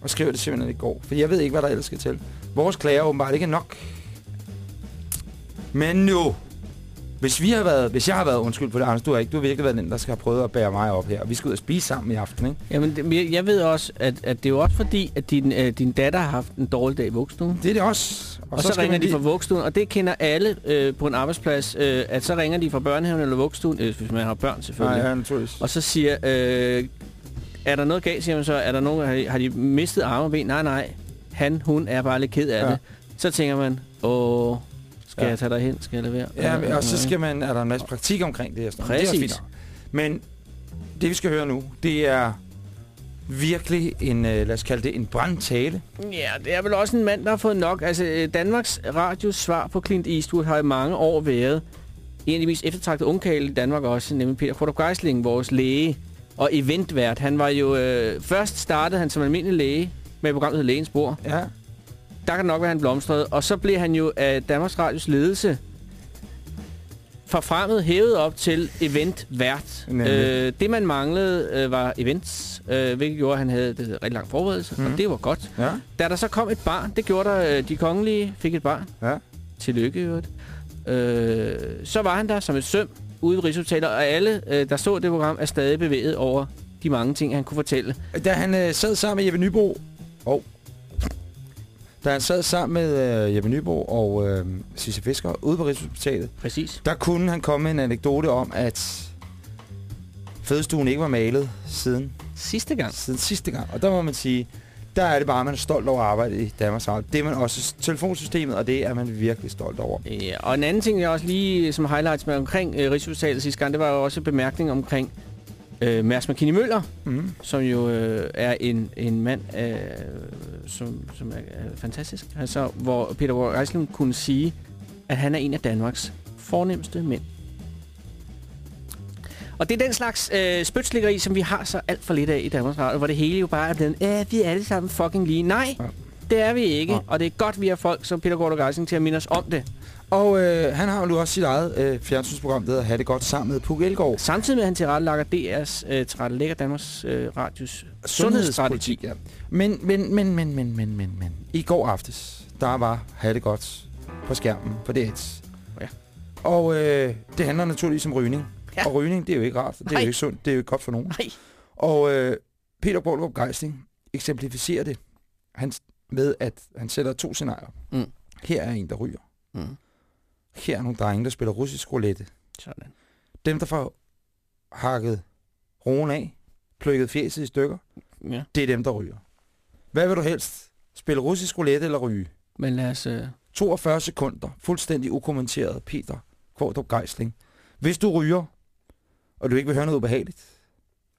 Og skriv det simpelthen i går. For jeg ved ikke, hvad der ellers skal til. Vores klager er åbenbart ikke nok. Men nu, hvis, vi har været, hvis jeg har været undskyld på det, Anders, du har ikke. Du har virkelig været den, der skal have prøvet at bære mig op her. Og vi skal ud og spise sammen i aften, ikke? Jamen, det, jeg- ved også, at, at det er jo også fordi, at din, øh, din datter har haft en dårlig dag i vuggestuen. Det er det også. Og, og så, så ringer man de lige- fra vuggestuen, og det kender alle øh, på en arbejdsplads, øh, at så ringer de fra børnehaven eller vuggestuen, øh, hvis man har børn selvfølgelig. Nej, ja, naturligvis. Og så siger, øh, er der noget galt, siger man så, er der nogen, har de, har de mistet arme og ben? Nej, nej, han, hun er bare lidt ked af ja. det. Så tænker man, åh, skal Ja. jeg tage dig hen, skal jeg lade være? Ja, men- og så skal man, er der en masse praktik omkring det her. sådan. Det er Præcis. fint nok. Men det, vi skal høre nu, det er virkelig en, øh, lad os kalde det en brandtale. Ja, det er vel også en mand, der har fået nok. Altså, øh, Danmarks Radios svar på Clint Eastwood har i mange år været en af de mest eftertragtede ungkale i Danmark også, nemlig Peter Kvartrup Geisling, vores læge og eventvært. Han var jo... Øh, først startede han som almindelig læge med programmet hedder Lægens Bord. Ja. Der kan nok være, han blomstrede. Og så blev han jo af Danmarks Radios ledelse forfremmet, hævet op til eventvært. Øh, det, man manglede, øh, var events, øh, hvilket gjorde, at han havde det, rigtig lang forberedelse, mm. Mhm. og det var godt. Ja. Da der så kom et barn, det gjorde der, øh, de kongelige fik et barn. Ja. Tillykke i øvrigt. Øh, så var han der som et søm ude ved Rigshospitalet, og alle, øh, der så det program, er stadig bevæget over de mange ting, han kunne fortælle. Da han øh, sad sammen med Jeppe Nybro... Oh. Da han sad sammen med øh, Jeppe Nybo og øh, Sisse Fisker ude på Rigshospitalet, Præcis. der kunne han komme med en anekdote om, at fødestuen ikke var malet siden, Sidste gang. siden sidste gang. Og der må man sige, der er det bare, at man er stolt over at arbejde i Danmarks Radio. Det er man også telefonsystemet, og det er man virkelig stolt over. Ja, og en anden ting, jeg også lige som highlights med omkring øh, Rigshospitalet sidste gang, det var jo også bemærkning omkring øh, Mads McKinney Møller, Mm. som jo øh, er en, en mand, øh, som, som er, er fantastisk. Altså, hvor Peter Warwick kunne sige, at han er en af Danmarks fornemmeste mænd. Og det er den slags øh, spytslikkeri, som vi har så alt for lidt af i Danmarks Radio, hvor det hele jo bare er blevet, øh, vi er alle sammen fucking lige. Nej, Ja. det er vi ikke. Ja. Og det er godt, vi har folk som Peter Gordo Geising til at minde os om det. Og øh, han har jo nu også sit eget øh, fjernsynsprogram, der hedder Ha' det godt sammen med Puk Elgård. Samtidig med, at han tilrettelægger DR's øh, tilrettelægger Danmarks øh, Radios sundhedsstrategi. Ja. Men, men, men, men, men, men, men, men. I går aftes, der var Ha' det godt på skærmen på D1. Ja. Og øh, det handler naturligvis om rygning. Ja. Og rygning, det er jo ikke rart. Det er Nej. jo ikke sundt. Det er jo ikke godt for nogen. Nej. Og øh, Peter Borglup Geisling eksemplificerer det han, med, at han sætter to scenarier. Mm. Her er en, der ryger. Mm. Her er nogle drenge, der spiller russisk roulette. Sådan. Dem, der får hakket roen af, plukket fjeset i stykker, Ja. det er dem, der ryger. Hvad vil du helst? Spille russisk roulette eller ryge? Men lad os... Øh, 42 sekunder, fuldstændig ukommenteret, Peter Kvartrup Geisling. Hvis du ryger, og du ikke vil høre noget ubehageligt,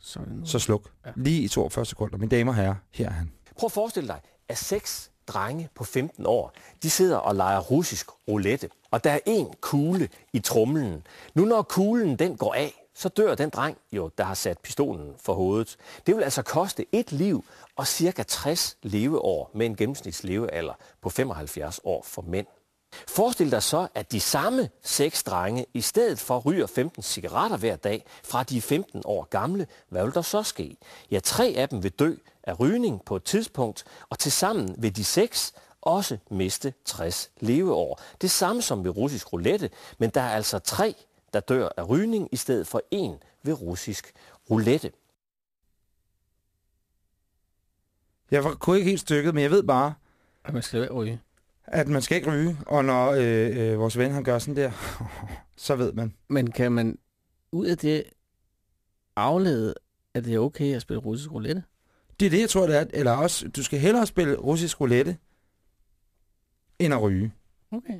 sådan. så sluk. Ja. Lige i 42 sekunder. Mine damer og herrer, her er han. Prøv at forestille dig, at seks drenge på 15 år, de sidder og leger russisk roulette, og der er en kugle i tromlen. Nu når kuglen den går af, så dør den dreng jo, der har sat pistolen for hovedet. Det vil altså koste et liv og cirka 60 leveår med en gennemsnitslevealder på 75 år for mænd. Forestil dig så, at de samme seks drenge i stedet for ryger 15 cigaretter hver dag fra de er 15 år gamle. Hvad vil der så ske? Ja, tre af dem vil dø af rygning på et tidspunkt, og tilsammen vil de seks også miste 60 leveår. Det samme som ved russisk roulette, men der er altså tre, der dør af rygning i stedet for en ved russisk roulette. Jeg var- kunne ikke helt stykket, men jeg ved bare, at man skal ryge. at man skal ikke ryge. Og når øh, øh, vores ven han gør sådan der, så ved man. Men kan man ud af det aflede, at det er okay at spille russisk roulette? Det er det, jeg tror, det er. Eller også, du skal hellere spille russisk roulette, end at ryge. Okay.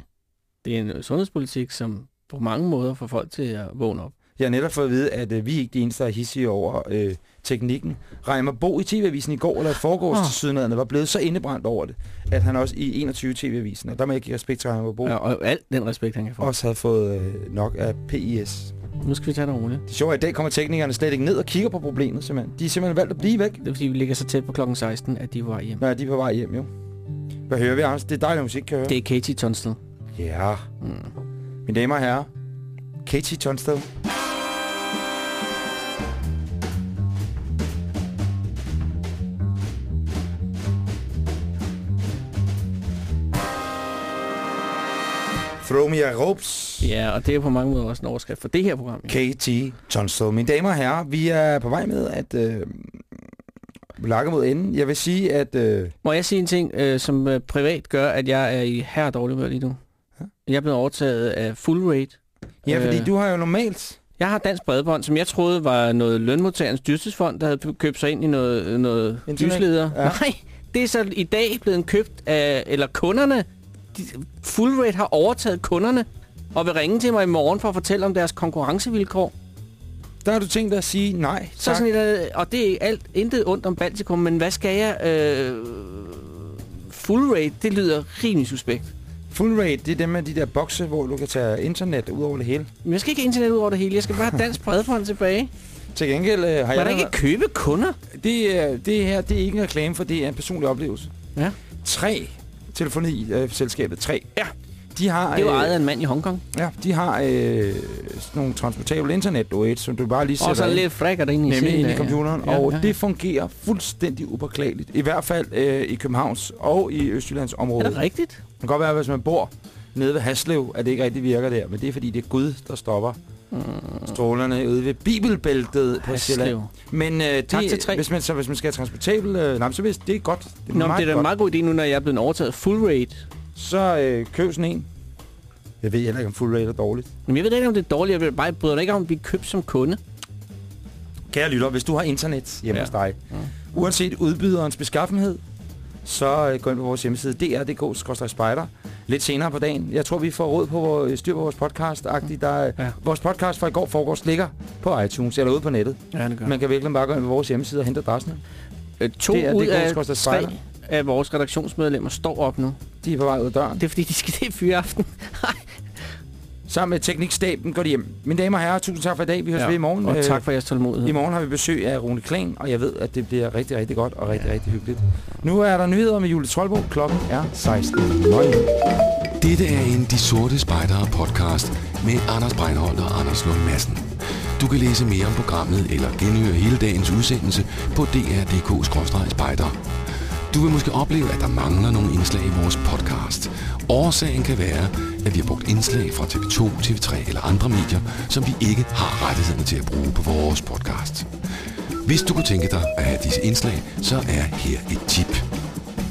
Det er en øh, sundhedspolitik, som på mange måder får folk til at vågne op. Jeg har netop fået at vide, at øh, vi er ikke de eneste, der er hissige over øh, teknikken. Reimer Bo i TV-avisen i går, eller i forgårs Ah. til sydenlandet, var blevet så indebrændt over det, at han også i 21 TV-avisen, og der må jeg give respekt til Reimer Bo, Ja, og alt den respekt, han kan få. også havde fået øh, nok af PIS. Nu skal vi tage det roligt. Det sjove er, at i dag kommer teknikerne slet ikke ned og kigger på problemet, simpelthen. De er simpelthen valgt at blive væk, Det er fordi, vi ligger så tæt på klokken 16, at de var hjem. når de er på vej hjem, jo. Hvad hører vi, Anders? Det er dejlig musik, kan jeg høre. Det er Katie Tunstall. Ja. Mm. Mine damer og herrer, Katie Tunstall. Throw me a ropes. Ja, og det er på mange måder også en overskrift for det her program. jo. Katie Tunstall. Mine damer og herrer, vi er på vej med at øh, lakke mod enden. Jeg vil sige, at... Øh, Må jeg sige en ting, øh, som øh, privat gør, at jeg er i her dårlig humør lige nu? Ja. Jeg er blevet overtaget af full rate. ja, fordi Øh. du har jo normalt... Jeg har dansk bredbånd, som jeg troede var noget lønmodtagernes dyrtidsfond, der havde købt sig ind i noget, noget Internet? lysleder. Ja. Nej, det er så i dag blevet købt af, eller kunderne, de, full rate har overtaget kunderne, og vil ringe til mig i morgen for at fortælle om deres konkurrencevilkår. Der har du tænkt dig at sige nej. Så tak. sådan et, øh, og det er alt, intet ondt om Baltikum, men hvad skal jeg... Øh, full rate, det lyder rimelig suspekt. Full rate, det er dem med de der bokse, hvor du kan tage internet ud over det hele. Men jeg skal ikke internet ud over det hele, jeg skal bare have dansk bredbånd tilbage. Til gengæld øh, har Man jeg... da ikke købe kunder? Det, er, det her, det er ikke en reklame, for det er en personlig oplevelse. Ja. Tre telefoni-selskabet, tre. Ja. De har, Det er jo øh, ejet af en mand i Hongkong. Ja, de har øh, sådan nogle transportable internet, du ved, som du bare lige Og så sætter lidt frækker ind i nemlig ind i computeren. Ja, og ja, ja. det fungerer fuldstændig upåklageligt. I hvert fald øh, i Københavns og i Østjyllands område. Er det rigtigt? Det kan godt være, hvis man bor nede ved Haslev, at det ikke rigtig virker der, men det er fordi, det er Gud, der stopper Mm. strålerne ude ved Bibelbæltet på. Sjælland. Men øh, Tak det, til tre. hvis man, så, hvis man skal have transportabel, øh, nej, så hvis det er godt. Det er Nå, meget det er da en meget god idé nu, når jeg er blevet overtaget full rate. Så øh, køb sådan en. Jeg ved heller ikke, om full rate er dårligt. Men jeg ved ikke, om det er dårligt. Jeg vil bare bryder dig ikke om at blive købt som kunde. Kære lytter, hvis du har internet hjemme Ja. ja. hos dig, uanset udbyderens beskaffenhed, så øh, gå ind på vores hjemmeside dr.dk-spejder. Lidt senere på dagen. Jeg tror, vi får råd på vores, styr på vores podcast. -agtigt. Der, er- Ja. Vores podcast fra i går forgårs ligger på iTunes eller ude på nettet. Ja, det gør. Man kan virkelig bare gå ind på vores hjemmeside og hente adressen. Øh, to Det er- ud det er af tre. Af vores redaktionsmedlemmer står op nu. De er på vej ud af døren. Det er fordi, de skal til fyreaften. Sammen med teknikstaben går de hjem. Mine damer og herrer, tusind tak for i dag. Vi høres Ja, ved i morgen. og Øh, tak for jeres tålmodighed. I morgen har vi besøg af Rune Klan, og jeg ved, at det bliver rigtig, rigtig godt og rigtig, rigtig hyggeligt. Nu er der nyheder med Julie Troldbo. Klokken er 16.00. Dette er en De Sorte Spejdere podcast med Anders Breinholt og Anders Lund Madsen. Du kan læse mere om programmet eller genhøre hele dagens udsendelse på dr.dk-spejder. Du vil måske opleve, at der mangler nogle indslag i vores podcast. Årsagen kan være, at vi har brugt indslag fra TV2, TV3 eller andre medier, som vi ikke har rettighederne til at bruge på vores podcast. Hvis du kunne tænke dig at have disse indslag, så er her et tip.